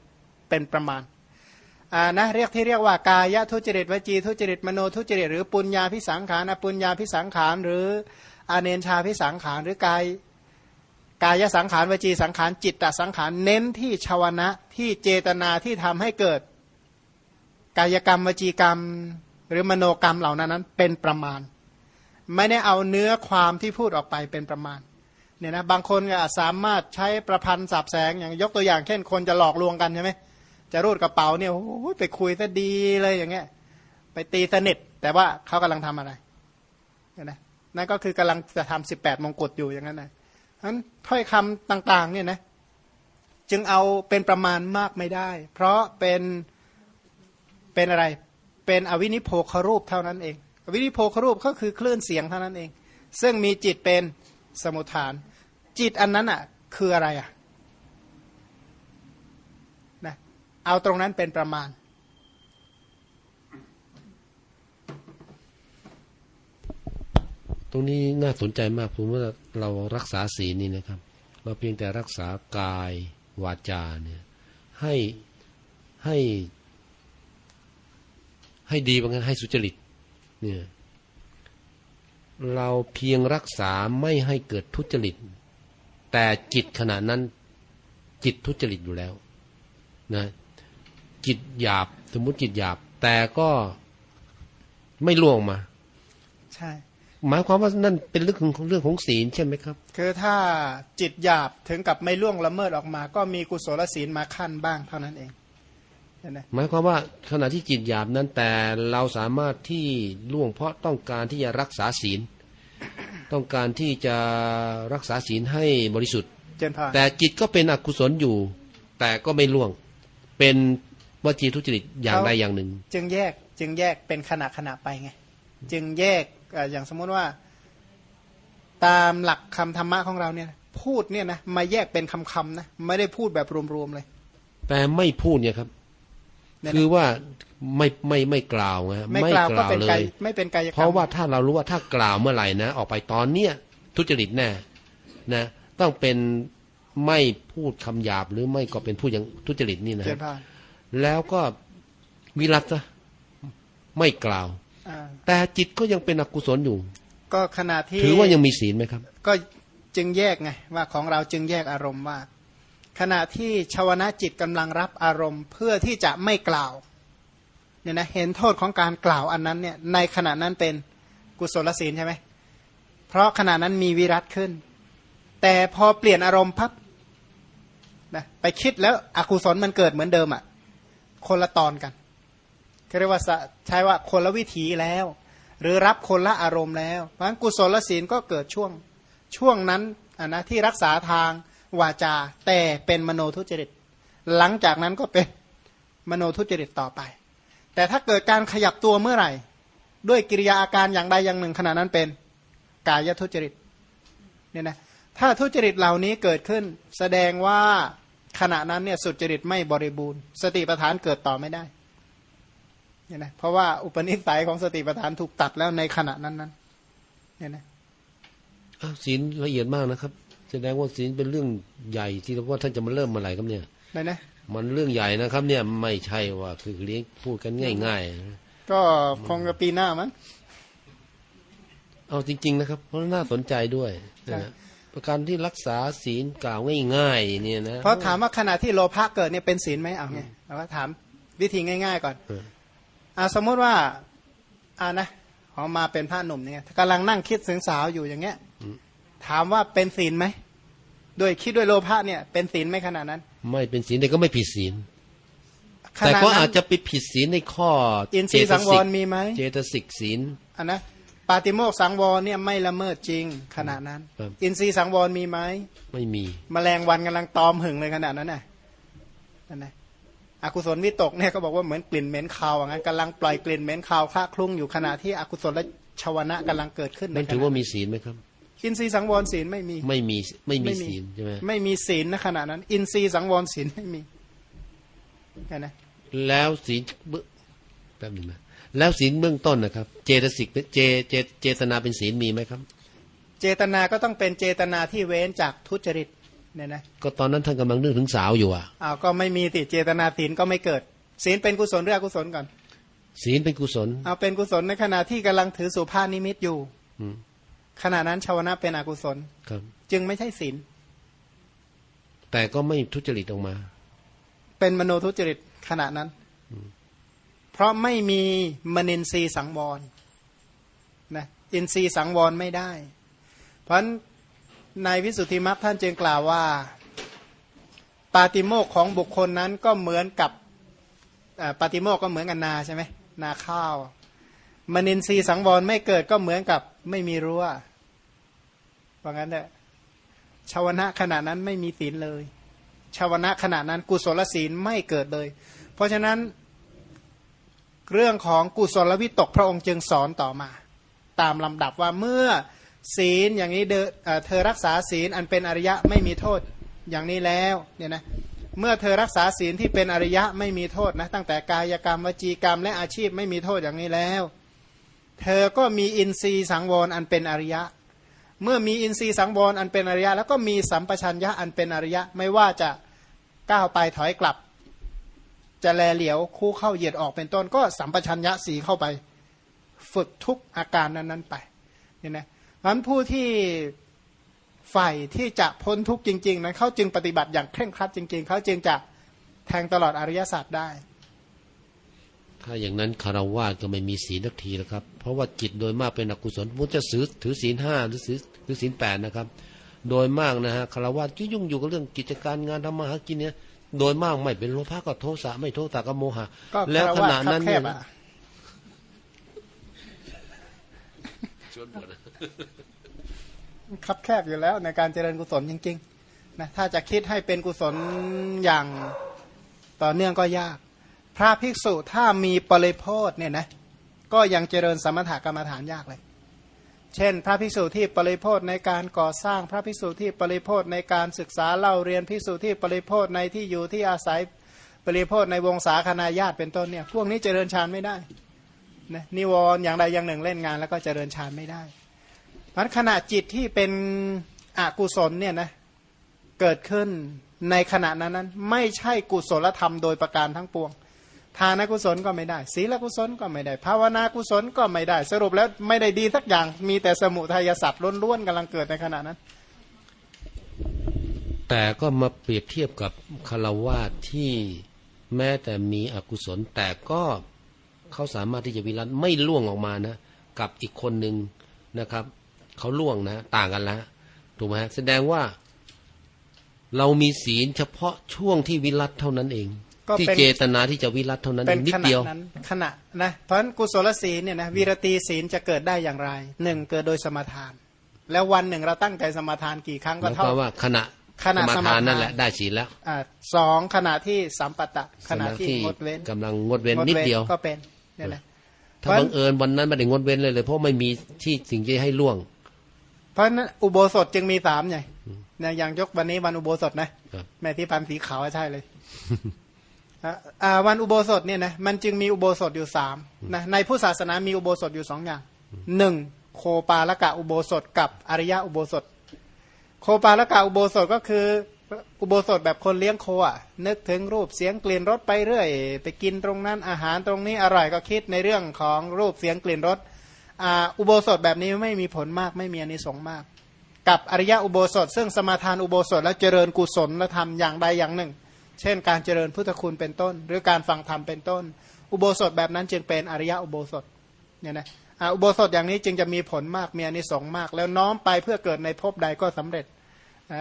เป็นประมาณอ่านะเรียกที่เรียกว่ากายทุจริตวจีทุจริตมโนทุจริตหรือปุญญาพิสังขารอปุญญาพิสังขารหรืออาเนนชาพิสังขารหรือกายกายสังขารวจีสังขารจิตตสังขารเน้นที่ชาวนะที่เจตนาที่ทำให้เกิด กายกรรมวจีกรรม หรือมโนกรรมเหล่านั้น เป็นประมาณ ไม่ได้เอาเนื้อความที่พูดออกไปเป็นประมาณเนี่ยนะบางคนก็สามารถใช้ประพันธ์สับแสงอย่างยกตัวอย่างเช่น คนจะหลอกลวงกันใช่ไหมจะรูดกระเป๋าเนี่ยโอ้ไปคุยซะดีเลยอย่างเงี้ย ไปตีสนิท แต่ว่าเขากำลังทำอะไรเนี่ยนะนั่นก็คือกำลังจะทำสิบแปดมงกุฎอยู่อย่างนั้นนะนั้นถ้อยคำต่างๆเนี่ยนะจึงเอาเป็นประมาณมากไม่ได้ เพราะเป็น เป็นอะไร เป็นอวินิโพครูปเท่านั้นเอง อวินิโพครูปก็คือคลื่นเสียงเท่านั้นเอง ซึ่งมีจิตเป็นสมุทฐาน จิตอันนั้นอะคืออะไรอะนะเอาตรงนั้นเป็นประมาณตรงนี้น่าสนใจมากผมว่าเรารักษาศีลนี่นะครับ เราเพียงแต่รักษากายวาจาเนี่ยให้ให้ ให้ดีบางให้สุจริต เนี่ย เราเพียงรักษาไม่ให้เกิดทุจริต แต่จิตขณะนั้น จิตทุจริตอยู่แล้ว นะ จิตหยาบ สมมุติจิตหยาบ แต่ก็ไม่ล่วงมา ใช่หมายความว่านั่นเป็นเรื่องของเรื่องของศีลใช่ไหมครับ คือถ้าจิตหยาบถึงกับไม่ล่วงละเมิดออกมา ก็มีกุศลศีลมาขั้นบ้างเท่านั้นเอง หมายความว่าขณะที่จิตหยาบนั้นแต่เราสามารถที่ล่วงเพราะต้องการที่จะรักษาศีล ต้องการที่จะรักษาศีลให้บริสุทธิ์แต่จิตก็เป็นอกุศลอยู่ แต่ก็ไม่ล่วง เป็นวจีทุจริตอย่างใดอย่างหนึ่ง จึงแยกจึงแยกเป็นขณะขณะไปไง จึงแยกอย่างสมมติว่า ตามหลักคำธรรมะของเราเนี่ย พูดเนี่ยนะมาแยกเป็นคำคำนะไม่ได้พูดแบบรวมๆเลย แต่ไม่พูดเนี่ยครับ คือว่าไม่ไม่ไม่กล่าวไงไม่กล่าวเลยไม่เป็นกายเพราะว่าถ้าเรารู้ว่าถ้ากล่าวเมื่อไหร่นะ ออกไปตอนเนี้ยทุจริตแน่นะ ต้องเป็นไม่พูดคำหยาบหรือไม่ก็เป็นพูดอย่างทุจริตนี่นะแล้วก็วิรัตะไม่กล่าวแต่จิตก็ยังเป็นอกุศลอยู่ ก็ขณะที่ถือว่ายังมีศีลไหมครับ ก็จึงแยกไงว่าของเราจึงแยกอารมณ์ว่า ขณะที่ชาวนะจิตกำลังรับอารมณ์ เพื่อที่จะไม่กล่าวเนี่ยนะเห็นโทษของการกล่าวอันนั้นเนี่ยในขณะนั้นเป็นกุศลศีลใช่ไหมเพราะขณะนั้นมีวิรัตขึ้น แต่พอเปลี่ยนอารมณ์พับนะไปคิดแล้วอกุศลมันเกิดเหมือนเดิมอะ่ะคนละตอนกันเรียกว่าใช้ว่าคนละวิถีแล้ว หรือรับคนละอารมณ์แล้วเพราะฉะนั้นกุศลศีลก็เกิดช่วงช่วงนั้นนะที่รักษาทาง วาจา แต่เป็นมโนทุจริต หลังจากนั้นก็เป็นมโนทุจริตต่อไป แต่ถ้าเกิดการขยับตัวเมื่อไหร่ ด้วยกิริยาอาการอย่างใดอย่างหนึ่งขณะนั้นเป็นกายทุจริตเนี่ยนะถ้าทุจริตเหล่านี้เกิดขึ้น แสดงว่าขณะนั้นเนี่ยสุจริตไม่บริบูรณ์ สติปัฏฐานเกิดต่อไม่ได้เนี่ยนะเพราะว่าอุปนิสัยของสติปัฏฐานถูกตัดแล้วในขณะนั้นนั้นเนี่ยนะศีลละเอียดมากนะครับ แสดงว่าศีลเป็นเรื่องใหญ่ที่ว่าท่านจะมาเริ่มมาไหร่ครับเนี่ยไหนนะมันเรื่องใหญ่นะครับ เนี่ยไม่ใช่ว่า คือเลี้ยงพูดกันง่ายๆ ก็คงจะปีหน้ามั้งเอาจริง ๆ นะครับเพราะน่าสนใจด้วยนะประการที่รักษาศีลกล่าวง่ายๆเนี่ยนะเพราะถามว่าขณะที่โลภะเกิดเนี่ยเป็นศีลไหมเอาไงเราก็ถามวิธีง่าย ๆ ก่อนอ่าสมมติว่าอ่านะออกมาเป็นพระหนุ่มเนี่ยกำลังนั่งคิดถึงสาวอยู่อย่างเงี้ย ถามว่าเป็นศีลไหมโดยคิดด้วยโลภะเนี่ย เป็นศีลไหมขณะนั้น ไม่เป็นศีลแต่ก็ไม่ผิดศีลแต่ก็อาจจะไปผิดศีลในข้ออินทรีย์สังวรมีไหมเจตสิกศีลอันนะปาติโมกข์สังวรเนี่ยไม่ละเมิดจริงขณะนั้น อินทรีย์สังวรมีไหมไม่มีแมลงวันกำลังตอมหึ่งเลยขณะนั้นน่ะนั่นนะอกุศลวิตกเนี่ยก็บอกว่าเหมือนกลิ่นเหม็นคาวอย่างนั้นกำลังปล่อยกลิ่นเหม็นคาวคละคลุ้งอยู่ขณะที่อกุศลและชวนะกำลังเกิดขึ้นนั่นถือว่ามีศีลไหมครับ อินทรีย์สังวรศีลไม่มี ไม่มีไม่มีศีลใช่ไหมไม่มีศีลในขณะนั้น อินทรีย์สังวรศีลไม่มีเห็นไหมแล้วศีลแป๊บนึงนะแล้วศีลเบื้องต้นนะครับ เจตสิกเจเจเจตนาเป็นศีลมีไหมครับ เจตนาก็ต้องเป็นเจตนาที่เว้นจากทุจริตเนี่ยนะก็ตอนนั้นท่านกำลังนึกถึงสาวอยู่อะอ้าวก็ไม่มีติเจตนาศีลก็ไม่เกิด ศีลเป็นกุศลหรืออกุศลก่อนศีลเป็นกุศลเอาเป็นกุศลในขณะที่กำลังถือสุภาพนิมิตอยู่ ขณะนั้นชาวนะเป็นอกุศลครับ จึงไม่ใช่ศีลแต่ก็ไม่ทุจริตออกมา เป็นมโนทุจริตขณะนั้น เพราะไม่มีมนินทรีสังวรนะอินทรีสังวรไม่ได้ เพราะในวิสุทธิมรรคท่านจึงกล่าวว่า ปาติโมกของบุคคลนั้นก็เหมือนกับปาติโมกก็เหมือนกันนาใช่ไหมนาข้าวมนินทรีสังวรไม่เกิดก็เหมือนกับไม่มีรั้ว เพราะงั้นเนี่ยชาวนะขณะนั้นไม่มีศีลเลยชาวนะขณะนั้นกุศลศีลไม่เกิดเลย เพราะฉะนั้นเรื่องของกุศลวิตกพระองค์จึงสอนต่อมา ตามลำดับว่าเมื่อศีลอย่างนี้เธอรักษาศีลอันเป็นอริยะไม่มีโทษอย่างนี้แล้วเนี่ยนะเมื่อเธอรักษาศีลที่เป็นอริยะไม่มีโทษนะตั้งแต่กายกรรมวจีกรรมและอาชีพไม่มีโทษอย่างนี้แล้ว เธอก็มีอินทรีย์สังวรอันเป็นอริยะ เมื่อมีอินทรีย์สังวรอันเป็นอริยะ แล้วก็มีสัมปชัญญะอันเป็นอริยะ ไม่ว่าจะก้าวไปถอยกลับ จะแลเหลียวคู่เข้าเหยียดออกเป็นต้น ก็สัมปชัญญะสีเข้าไป ฝึกทุกอาการนั้นๆไปเนี่ยนะนั้นผู้ที่ใฝ่ที่จะพ้นทุกจริง ๆ นั้นเขาจึงปฏิบัติอย่างเคร่งครัดจริง ๆ เขาจึงจะแทงตลอดอริยศาสัจได้ ถ้าอย่างนั้นคารวะก็ไม่มีศีลทักทีแล้วครับ เพราะว่าจิตโดยมากเป็นอกุศลมุจะซื้อถือศีลห้าหรือถือถือศีลแปดนะครับ โดยมากนะฮะคารวะที่ยุ่งอยู่กับเรื่องกิจการงานทำมาหากินเนี่ยโดยมากไม่เป็นโลภะก็โทสะไม่โทสะก็โมหะ แล้วขณะนั้นเนี่ยคับแคบอยู่แล้วในการเจริญกุศลจริงๆนะถ้าจะคิดให้เป็นกุศลอย่างต่อเนื่องก็ยาก พระภิกษุถ้ามีปริโพธเนี่ยนะก็ยังเจริญสมถกรรมฐานยากเลย เช่น พระภิกษุที่ปริโพธในการก่อสร้างพระภิกษุที่ปริโพธในการศึกษาเล่าเรียนภิกษุที่ปริโพธในที่อยู่ที่อาศัยปริโพธในวงศาคณาญาติเป็นต้นเนี่ยพวกนี้เจริญฌานไม่ได้นะนิวรณ์อย่างใดอย่างหนึ่งเล่นงานแล้วก็เจริญฌานไม่ได้มันขณะจิตที่เป็นอกุศลเนี่ยนะเกิดขึ้นในขณะนั้นนั้นไม่ใช่กุศลธรรมโดยประการทั้งปวง ทานกุศลก็ไม่ได้ ศีลกุศลก็ไม่ได้ ภาวนากุศลก็ไม่ได้ สรุปแล้วไม่ได้ดีสักอย่าง มีแต่สมุทัยสัตว์ล้วนๆกำลังเกิดในขณะนั้น แต่ก็มาเปรียบเทียบกับคารวะที่แม้แต่มีอกุศล แต่ก็เขาสามารถที่จะวิรัตไม่ล่วงออกมานะ กับอีกคนหนึ่งนะครับเขาล่วงนะ ต่างกันแล้วถูกไหมแสดงว่า เรามีศีลเฉพาะช่วงที่วิรัตเท่านั้นเอง ที่เจตนาที่จะวิรัตเท่านั้นเองนิดเดียวขณะนะเพราะฉะนั้นกุศลศีลเนี่ยนะวิรตีศีลจะเกิดได้อย่างไรหนึ่งเกิดโดยสมทาน แล้ววันหนึ่งเราตั้งใจสมทานกี่ครั้งก็เท่าว่าขณะขณะสมทานนั่นแหละได้ศีลแล้วอ่าสองขณะที่สัมปตะขณะที่งดเว้นกำลังงดเว้นนิดเดียวก็เป็นเนี่ยนะถ้าบังเอิญวันนั้นไม่ได้งดเว้นเลยเลย เพราะไม่มีที่สิ่งที่ให้ล่วง เพราะนั้นอุโบสถจึงมีสามไงเนี่ยอย่างยกวันนี้วันอุโบสถนะแม่ที่พันสีขาวใช่เลย วันอุโบสถเนี่ยนะมันจึงมีอุโบสถอยู่สามนะในผู้ศาสนามีอุโบสถอยู่สองอย่างหนึ่งโคปาละกะอุโบสถกับอริยะอุโบสถ โคปาละกะอุโบสถก็คืออุโบสถแบบคนเลี้ยงโคอะนึกถึงรูปเสียงกลิ่นรสไปเรื่อย ไปกินตรงนั้นอาหารตรงนี้อร่อยก็คิดในเรื่องของรูปเสียงกลิ่นรสอุโบสถแบบนี้ไม่มีผลมากไม่มีอนิสงส์มาก กับอริยะอุโบสถ ซึ่งสมาทานอุโบสถและเจริญกุศลและทำอย่างใดอย่างหนึ่ง เช่นการเจริญพุทธคุณเป็นต้น หรือการฟังธรรมเป็นต้น อุโบสถแบบนั้นจึงเป็นอริยะอุโบสถเนี่ยนะอุโบสถอย่างนี้จึงจะมีผลมากมีอนิสงส์มาก แล้วน้อมไปเพื่อเกิดในภพใดก็สำเร็จ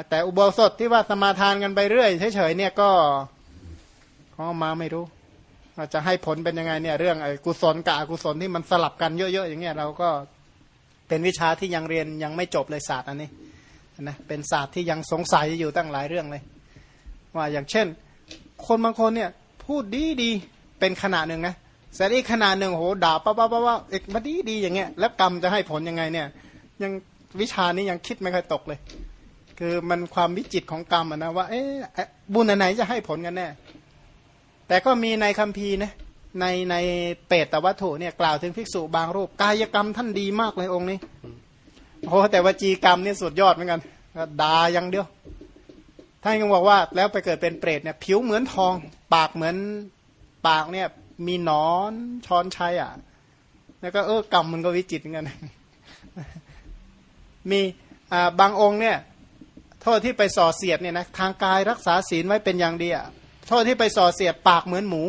แต่อุโบสถที่ว่าสมาทานกันไปเรื่อยเฉยๆเนี่ยก็เขามาไม่รู้จะให้ผลเป็นยังไงเนี่ยเรื่องไอ้กุศลกับอกุศลที่มันสลับกันเยอะๆอย่างเงี้ยเราก็เป็นวิชาที่ยังเรียนยังไม่จบเลยศาสตร์อันนี้นะเป็นศาสตร์ที่ยังสงสัยอยู่ตั้งหลายเรื่องเลย ว่าอย่างเช่น คนบางคนเนี่ยพูดดีดีเป็นขนาดหนึ่งนะแต่อีกขนาดหนึ่งโหด่าป้าป้าป้าป้าเอกมาดีดีอย่างเงี้ยแล้วกรรมจะให้ผลยังไงเนี่ย ยังวิชานี้ยังคิดไม่ค่อยตกเลย คือมันความวิจิตของกรรมนะว่าเอ๊ะบุญไหนจะให้ผลกันแน่แต่ก็มีในคัมภีร์นะในในเปตตวัตถุเนี่ยกล่าวถึงภิกษุบางรูป กายกรรมท่านดีมากเลยองค์นี้โอ้แต่วจีกรรมนี่สุดยอดเหมือนกันด่าอย่างเดียว ท่านก็บอกว่าแล้วไปเกิดเป็นเปรตเนี่ยผิวเหมือนทอง ปากเหมือนปากเนี่ยมีนอนช้อนชัยอะ แล้วก็เออกรรมมันก็วิจิตเหมือนกันมีอ่าบางองค์เนี่ย โทษที่ไปส่อเสียดเนี่ยนะทางกายรักษาศีลไว้เป็นอย่างดีอะโทษที่ไปส่อเสียดปากเหมือนหมู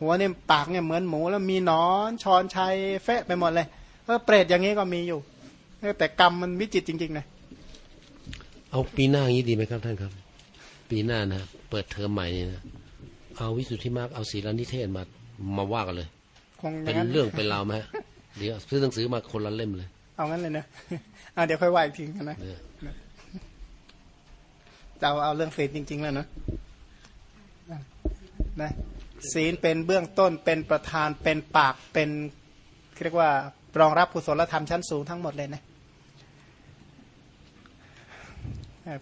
หัวเนี่ยปากเนี่ยเหมือนหมูแล้วมีนอนช้อนชัยเฟะไปหมดเลยเออเปรตอย่างนี้ก็มีอยู่แต่กรรมมันวิจิตจริงๆนะ เอาปีหน้าอย่างนี้ดีไหมครับท่านครับ ปีหน้านะเปิดเทอมใหม่นี่นะเอาวิสุทธิมรรคเอาศีลนิเทศมามาว่ากันเลยเป็นเรื่องเป็นราวไหมเดี๋ยวซื้อหนังสือมาคนละเล่มเลย เอางั้นเลยนะอ่าเดี๋ยวค่อยว่าอีกทีนะจะเอาเอาเรื่องศีลจริง ๆ แล้วนะนะศีลเป็นเบื้องต้นเป็นประธานเป็นปากเป็นเรียกว่ารองรับกุศลธรรมชั้นสูงทั้งหมดเลยนะ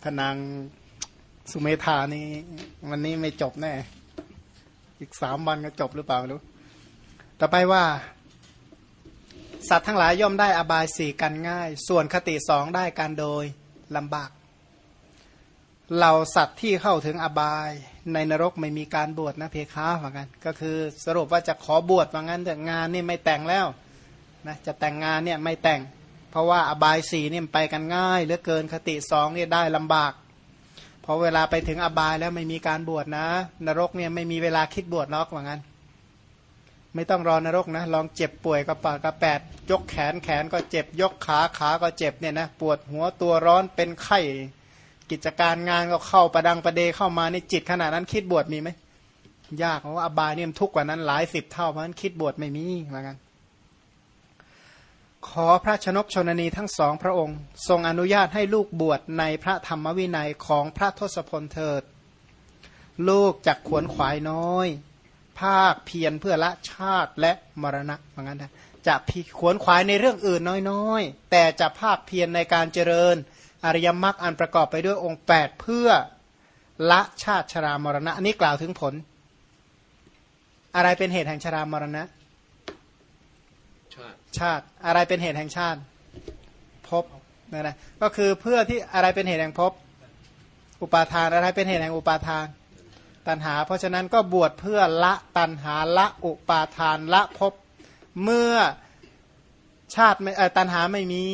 พนังสุเมธานี่วันนี้ไม่จบแน่ อีกสามวันก็จบหรือเปล่ารู้ต่อไปว่า สัตว์ทั้งหลายย่อมได้อบายสี่กันง่าย ส่วนคติสองได้การโดยลำบากเราสัตว์ที่เข้าถึงอบาย ในนรกไม่มีการบวชนะเพคะว่ากัน ก็คือสรุปว่าจะขอบวชว่างั้นแต่งานนี่ไม่แต่งแล้วนะจะแต่งงานเนี่ยไม่แต่ง เพราะว่าอบายสี่นี่ยไปกันง่ายเหลือเกินคติสองเนี่ยได้ลำบากพอเวลาไปถึงอบายแล้วไม่มีการบวชนะ นรกเนี่ยไม่มีเวลาคิดบวชหรอกว่างั้น ไม่ต้องรอนรกนะ ลองเจ็บป่วยก็ปากกระแปด ยกแขนแขนก็เจ็บ ยกขาขาก็เจ็บเนี่ยนะปวดหัวตัวร้อนเป็นไข้ กิจการงานก็เข้าประดังประเดเข้ามาในจิตขนาดนั้นคิดบวชมีไหมยากเพราะว่าอบายเนี่ยทุกกว่านั้นหลายสิบเท่าเพราะนั้นคิดบวชไม่มีเหมือนกัน ขอพระชนกชนนีทั้งสองพระองค์ ทรงอนุญาตให้ลูกบวชในพระธรรมวินัยของพระทศพลเถิด ลูกจักขวนขวายน้อย ภาคเพียรเพื่อละชาติและมรณะเหมือนกันนะจะขวนขวายในเรื่องอื่นน้อยๆ แต่จะภาคเพียรในการเจริญ อริยมรรคอันประกอบไปด้วยองค์ 8 เพื่อละชาติชรามรณะ อันนี้กล่าวถึงผล อะไรเป็นเหตุแห่งชรามรณะ ชาติ อะไรเป็นเหตุแห่งชาติพบนะนะก็คือเพื่อที่อะไรเป็นเหตุแห่งพบอุปาทานอะไรเป็นเหตุแห่งอุปาทาน ตัณหา เพราะฉะนั้นก็บวชเพื่อละตัณหาละอุปาทานละพบเมื่อชาติไม่ตัณหาไม่มี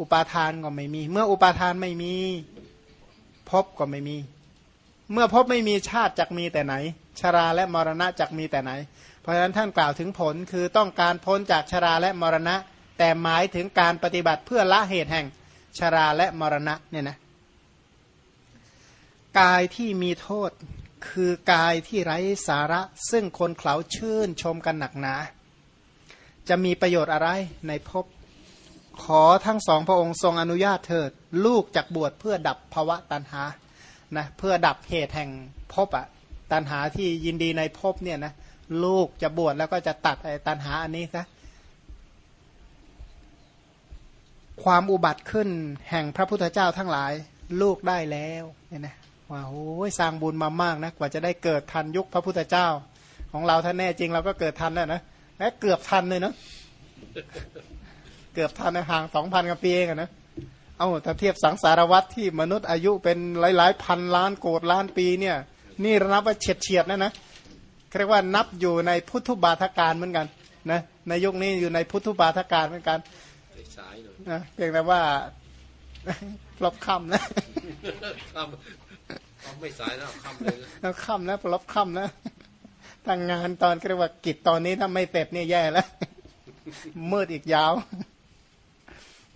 อุปาทานก็ไม่มี เมื่ออุปาทานไม่มีพบก็ไม่มี เมื่อพบไม่มีชาติจักมีแต่ไหน ชราและมรณะจักมีแต่ไหน เพราะฉะนั้นท่านกล่าวถึงผลคือต้องการพ้นจากชราและมรณะ แต่หมายถึงการปฏิบัติเพื่อละเหตุแห่งชราและมรณะเนี่ยนะกายที่มีโทษคือกายที่ไร้สาระ ซึ่งคนเขาชื่นชมกันหนักหนา จะมีประโยชน์อะไรในภพขอทั้งสองพระองค์ทรงอนุญาตเถิด ลูกจักบวชเพื่อดับภาวะตันหานะเพื่อดับเหตุแห่งภพอะตันหาที่ยินดีในภพเนี่ยนะ ลูกจะบวชแล้วก็จะตัดไอ้ตันหาอันนี้ซะความอุบัติขึ้นแห่งพระพุทธเจ้าทั้งหลาย ลูกได้แล้วเนี่ยนะว่าโอ้ยสร้างบุญมามากนะกว่าจะได้เกิดทันยุคพระพุทธเจ้า ของเราถ้าแน่จริงเราก็เกิดทันแล้วนะและเกือบทันเลยเนาะเกือบทันห่างสองพันกว่าปีเองนะเอาถ้าเทียบสังสารวัตรที่มนุษย์อายุเป็นหลายๆ พันล้านโกดล้านปีเนี่ย นี่นับว่าเฉียดเฉียดนะนะ เรียกว่านับอยู่ในพุทธบาทการเหมือนกันนะในยุคนี้อยู่ในพุทธบาทการเหมือนกันนะเพียงแต่ว่าลบคำนะไม่สายแล้วค่ำเลยแล้วค่ำแล้วลบค่ำนะทางงานตอนเรียกว่ากิจตอนนี้ถ้าไม่เสร็จเนี่ยแย่แล้วมืดอีกยาว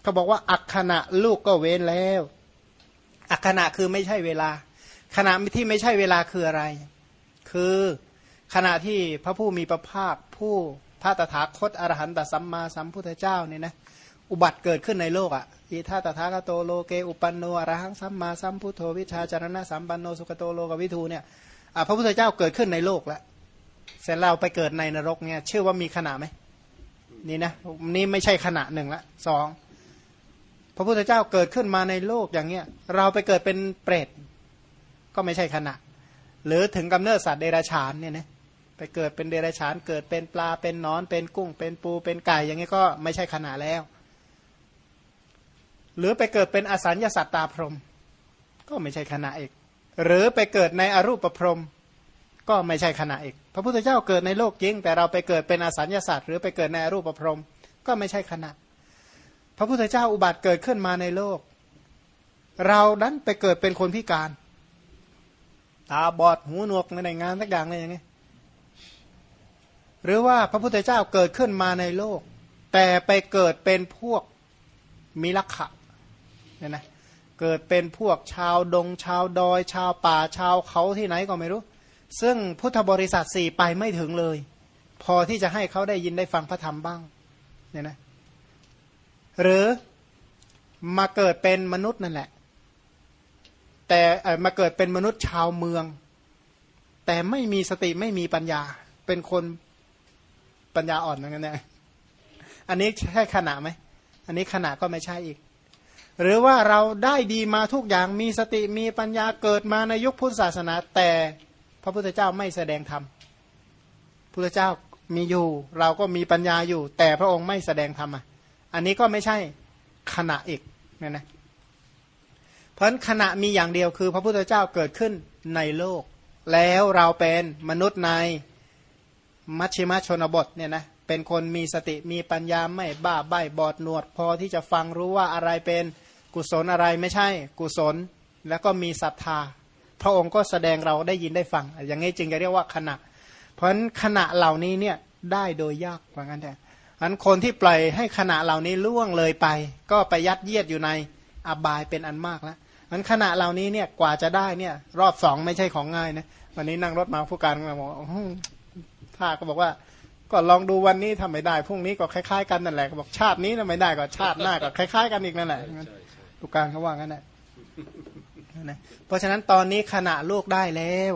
เขาบอกว่า อักขณะลูกก็เว้นแล้ว อักขณะคือไม่ใช่เวลา ขณะที่ไม่ใช่เวลาคืออะไร คือ ขณะที่พระผู้มีพระภาคผู้พระตถาคตอรหันตสัมมาสัมพุทธเจ้าเนี่ยนะอุบัติเกิดขึ้นในโลกอะ่ะอีท่าตถาคโตโลเกอุปันโนอรหังสัมมาสัมพุทโธวิชาจารณะสัมปันโนสุขโตโลกวิทูเนี่ยพระพุทธเจ้าเกิดขึ้นในโลกแล้วเสร็จเราไปเกิดในนรกเนี่ยชื่อว่ามีขณะไหมนี่นะนี่ไม่ใช่ขณะหนึ่งละสองพระพุทธเจ้าเกิดขึ้นมาในโลกอย่างเงี้ยเราไปเกิดเป็นเปรตก็ไม่ใช่ขณะ หรือถึงกำเนิดสัตว์เดรัจฉานเนี่ยนะ ไปเกิดเป็นเดรัจฉาน เกิดเป็นปลาเป็นนอน เป็นกุ้ง เป็นปูเป็นไก่ อย่างเงี้ก็ไม่ใช่ขณะแล้ว หรือไปเกิดเป็นอสัญญาสัตตาพรม ก็ไม่ใช่ขณะอีก หรือไปเกิดในอรูปประพรม ก็ไม่ใช่ขณะอีก พระพุทธเจ้าเกิดในโลกจริง แต่เราไปเกิดเป็นอสัญญาสัตว์หรือไปเกิดในอรูปประพรม ก็ไม่ใช่ขณะ พระพุทธเจ้าอุบัติเกิดขึ้นมาในโลก เราดั้นไปเกิดเป็นคนพิการ ตาบอดหูหนวกในงานสักอย่างเลยอย่างนี้ หรือว่าพระพุทธเจ้าเกิดขึ้นมาในโลก แต่ไปเกิดเป็นพวกมีลักขะเนี่ยนะเกิดเป็นพวกชาวดง ชาวดอย ชาวป่าชาวเขาที่ไหนก็ไม่รู้ ซึ่งพุทธบริษัทสี่ไปไม่ถึงเลย พอที่จะให้เขาได้ยินได้ฟังพระธรรมบ้างเนี่ยนะหรือมาเกิดเป็นมนุษย์นั่นแหละ แต่มาเกิดเป็นมนุษย์ชาวเมือง แต่ไม่มีสติไม่มีปัญญา เป็นคน ปัญญาอ่อนเหมือนกันเนี่ยอันนี้ใช่ขณะไหม อันนี้ขณะก็ไม่ใช่อีก หรือว่าเราได้ดีมาทุกอย่างมีสติมีปัญญาเกิดมาในยุคพุทธศาสนา แต่พระพุทธเจ้าไม่แสดงธรรมพุทธเจ้ามีอยู่ เราก็มีปัญญาอยู่ แต่พระองค์ไม่แสดงธรรมอะอันนี้ก็ไม่ใช่ขณะอีกเนี่ยนะเพราะขณะมีอย่างเดียวคือ พระพุทธเจ้าเกิดขึ้นในโลก แล้วเราเป็นมนุษย์ใน มัชชิมชนบทเนี่ยนะเป็นคนมีสติมีปัญญาไม่บ้าใบบอดหนวด พอที่จะฟังรู้ว่าอะไรเป็นกุศลอะไรไม่ใช่กุศล แล้วก็มีศรัทธา พระองค์ก็แสดงเราได้ยินได้ฟัง อย่างนี้จึงจะเรียกว่าขณะ เพราะฉะนั้นขณะเหล่านี้เนี่ยได้โดยยากกว่างั้นแต่อันคนที่ปล่อยให้ขณะเหล่านี้ล่วงเลยไป ก็ไปยัดเยียดอยู่ในอบายเป็นอันมากแล้วอันขณะเหล่านี้เนี่ยกว่าจะได้เนี่ยรอบสองไม่ใช่ของง่ายนะวันนี้นั่งรถมาผู้การมาบอก ท่าก็บอกว่า ก็ลองดูวันนี้ทำไม่ได้พรุ่งนี้ก็คล้ายๆกันนั่นแหละก็บอกชาตินี้ทำไม่ได้ก็ชาติหน้าก็คล้ายๆกันอีกนั่นแหละผู้การเขาว่างั้นแหละเพราะฉะนั้นตอนนี้ขณะลูกได้แล้ว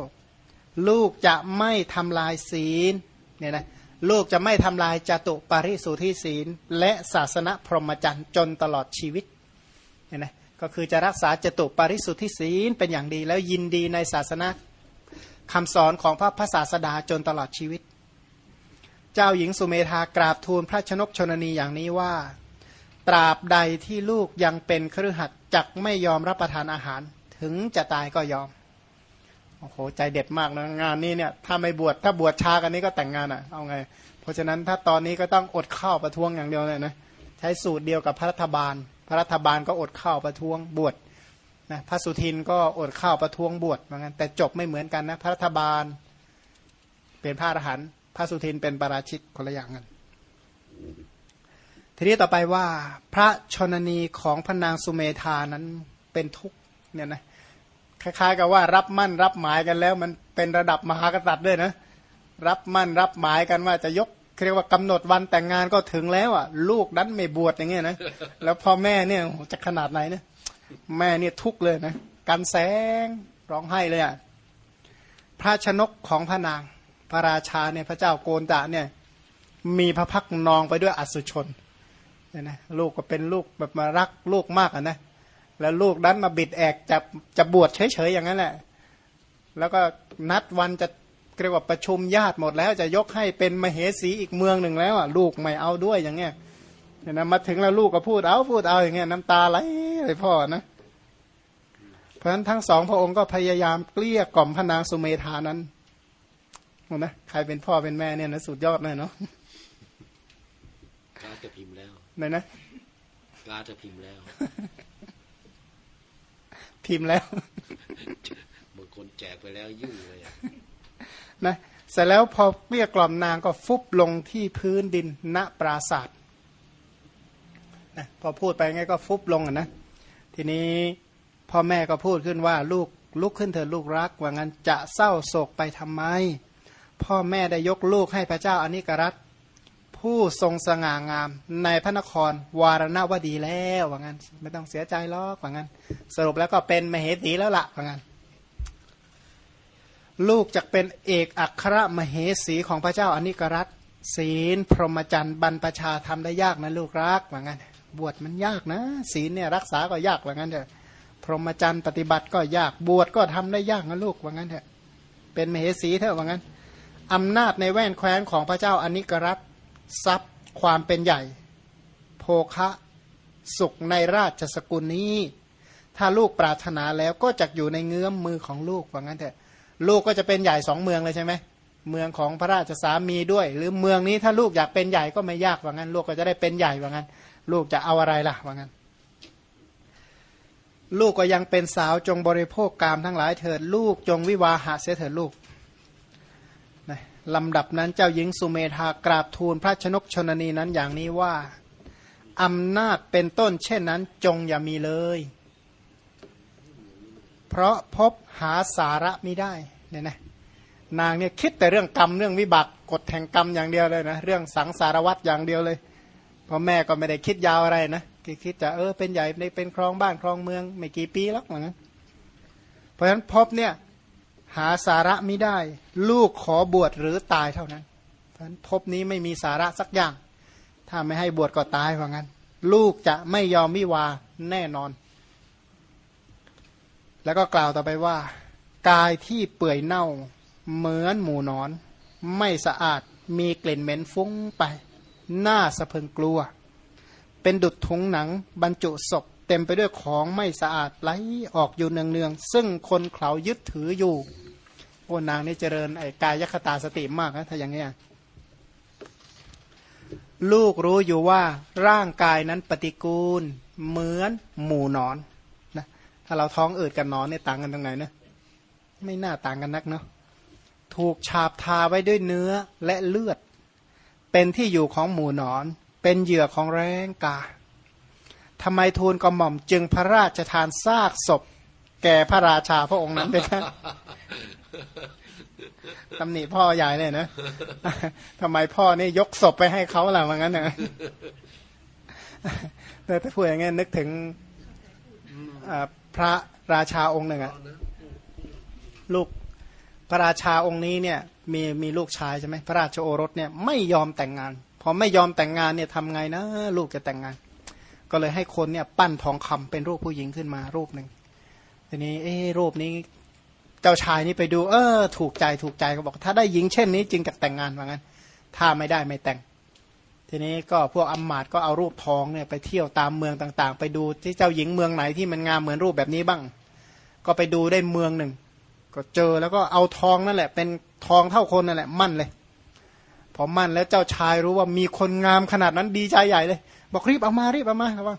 ลูกจะไม่ทำลายศีลเนี่ยนะลูกจะไม่ทำลายจตุปาริสุทธิศีล และศาสนาพรหมจรรย์จนตลอดชีวิตเนี่ยนะก็คือจะรักษาจตุปาริสุทธิศีลเป็นอย่างดีแล้วยินดีในศาสนาคำสอนของพระพระศาสดาจนตลอดชีวิต เจ้าหญิงสุเมธากราบทูลพระชนกชนนีอย่างนี้ว่า ตราบใดที่ลูกยังเป็นครือขัดจักไม่ยอมรับประทานอาหาร ถึงจะตายก็ยอมโอ้โหใจเด็ดมากนะงานนี้เนี่ยถ้าไม่บวชถ้าบวชช้ากันนี้ก็แต่งงานอะเอาไง เพราะฉะนั้นถ้าตอนนี้ก็ต้องอดข้าวประท้วงอย่างเดียวเลยนะใช้สูตรเดียวกับพระรัฐบาล พระรัฐบาลก็อดข้าวประท้วงบวชนะพระสุทินก็อดข้าวประท้วงบวชเหมือนกันแต่จบไม่เหมือนกันนะพระรัฐบาล เป็นพระอรหันต์ พระสุทินเป็นปราชิกคนละอย่างกัน ทีนี้ต่อไปว่า พระชนนีของพระนางสุเมธานั้นเป็นทุกเนี่ยนะคล้ายๆ กับว่ารับมั่นรับหมายกันแล้ว มันเป็นระดับมหากษัตริย์ด้วยนะรับมั่นรับหมายกันว่าจะยกเรียกว่ากำหนดวันแต่งงานก็ถึงแล้วอะ ลูกนั้นไม่บวชอย่างเงี้ยนะแล้วพ่อแม่เนี่ยจะขนาดไหนเนี่ยแม่เนี่ยทุกเลยนะ กันแสงร้องไห้เลยอะพระชนกของพระนาง พระราชาเนี่ยพระเจ้าโกนตะเนี่ยมีพระพักนองไปด้วยอสุชนเนี่ยนะลูกก็เป็นลูกแบบมารักลูกมากอะนะแล้วลูกนั้นมาบิดแอกจะจะบวชเฉยๆอย่างนั้นแหละแล้วก็นัดวันจะเรียกว่าประชุมญาติหมดแล้วจะยกให้เป็นมเหสีอีกเมืองหนึ่งแล้วอะลูกไม่เอาด้วยอย่างเงี้ยเนี่ยนะมาถึงแล้วลูกก็พูดเอาพูดเอาอย่างเงี้ยน้ำตาไหลเลยพ่อนะเพราะฉะนั้นทั้งสองพระองค์ก็พยายามเกลี้ยกล่อมพระนางสุเมธานั้น นะใครเป็นพ่อเป็นแม่เนี่ยนะสุดยอดเลยเนาะกาจะพิมพ์แล้วไหนนะกาจะพิมพ์แล้ว พิมพ์แล้วบางคนแจกไปแล้วยุ่งเลยนะเสร็จแล้วพอเกลี้ยกล่อมนางก็ฟุบลงที่พื้นดินณปราศาสตร์นะพอพูดไปไงก็ฟุบลงอะนะทีนี้พ่อแม่ก็พูดขึ้นว่าลูกลุกขึ้นเถิดลูกรัก ว่างั้นจะเศร้าโศกไปทำไม พ่อแม่ได้ยกลูกให้พระเจ้าอนิกรัตผู้ทรงสง่างามในพระนครวารณวดีแล้วว่างั้น ไม่ต้องเสียใจหรอกว่างั้น สรุปแล้วก็เป็นมเหสีแล้วละว่างั้น ลูกจะเป็นเอกอัครมเหสีของพระเจ้าอนิกรัตศีลพรหมจรรย์บรรพชาทำได้ยากนะลูกรักว่างั้น บวชมันยากนะ ศีลเนี่ยรักษาก็ยากว่างั้นเถอะพรหมจรรย์ปฏิบัติก็ยากบวชก็ทำได้ยากนะลูกว่างั้นเถอะเป็นมเหสีเถอะว่างั้น อำนาจในแว่นแคว้นของพระเจ้าอนิกรัตทรัพย์ความเป็นใหญ่ โภคะสุขในราชสกุลนี้ ถ้าลูกปรารถนาแล้วก็จะอยู่ในเงื้อมมือของลูกว่างั้นเถอะลูกก็จะเป็นใหญ่สองเมืองเลยใช่ไหมเมืองของพระราชสามีด้วย หรือเมืองนี้ถ้าลูกอยากเป็นใหญ่ก็ไม่ยากว่างั้น ลูกก็จะได้เป็นใหญ่ว่างั้น ลูกจะเอาอะไรล่ะว่างั้น ลูกก็ยังเป็นสาวจงบริโภคกามทั้งหลายเถิด ลูกจงวิวาหาเสียเถิดลูก ลำดับนั้นเจ้าหญิงสุเมธากราบทูลพระชนกชนนีนั้นอย่างนี้ว่าอำนาจเป็นต้นเช่นนั้นจงอย่ามีเลย เพราะพบหาสาระไม่ได้เนี่ยนะนางเนี่ยคิดแต่เรื่องกรรมเรื่องวิบากกฎแห่งกรรมอย่างเดียวเลยนะเรื่องสังสารวัตรอย่างเดียวเลยพ่อแม่ก็ไม่ได้คิดยาวอะไรนะคิดจะเออเป็นใหญ่ในเป็นครองบ้านครองเมือง ไม่กี่ปีแล้วเหมือนกันเพราะฉะนั้นพบเนี่ย หาสาระไม่ได้ ลูกขอบวชหรือตายเท่านั้น เพราะพบนี้ไม่มีสาระสักอย่าง ถ้าไม่ให้บวชก็ตายว่างั้น ลูกจะไม่ยอมวิวาแน่นอน แล้วก็กล่าวต่อไปว่า กายที่เปื่อยเน่า เหมือนหมูนอน ไม่สะอาดมีกลิ่นเหม็นฟุ้งไป หน้าสะเพิงกลัว เป็นดุดถุงหนังบรรจุศพ เต็มไปด้วยของไม่สะอาดไหลออกอยู่เนืองๆซึ่งคนเขายึดถืออยู่โอ้นางนี่เจริญไอ้กายคตาสติมากนะถ้าอย่างนี้ลูกรู้อยู่ว่าร่างกายนั้นปฏิกูล เหมือนหมูนอนนะถ้าเราท้องอืดกับนอนเนี่ยต่างกันตรงไหนนะไม่น่าต่างกันนักเนาะถูกฉาบทาไว้ด้วยเนื้อและเลือด เป็นที่อยู่ของหมูนอน เป็นเหยื่อของแรงกา ทำไมทูลกระหม่อมจึงพระราชทานซากศพ แก่พระราชาพระองค์นั้นเป็นตำหนิพ่อใหญ่เลยนะทำไมพ่อนี่ยกศพไปให้เขาล่ะว่างั้นเนอะแต่ถ้าพูดอย่างงี้นึกถึงพระราชาองค์หนึ่งอะลูกพระราชาองค์นี้เนี่ยมีมีลูกชายใช่ไหมพระราชโอรสเนี่ยไม่ยอมแต่งงาน พอไม่ยอมแต่งงานเนี่ยทำไงนะ ลูกจะแต่งงาน ก็เลยให้คนเนี่ยปั้นทองคำเป็นรูปผู้หญิงขึ้นมารูปหนึ่งทีนี้เออรูปนี้เจ้าชายนี่ไปดู เออ ถูกใจถูกใจก็บอก ถ้าได้หญิงเช่นนี้จึงจะแต่งงานว่างั้น ถ้าไม่ได้ไม่แต่ง ทีนี้ก็พวกอัมมาตก็เอารูปทองเนี่ยไปเที่ยวตามเมืองต่างๆ ไปดูที่เจ้าหญิงเมืองไหนที่มันงามเหมือนรูปแบบนี้บ้าง ก็ไปดูได้เมืองหนึ่งก็เจอแล้วก็เอาทองนั่นแหละ เป็นทองเท่าคนนั่นแหละ มั่นเลย พอมั่นแล้วเจ้าชายรู้ว่ามีคนงามขนาดนั้นดีใจใหญ่เลย บอกรีบเอามารีบเอามาครับว่า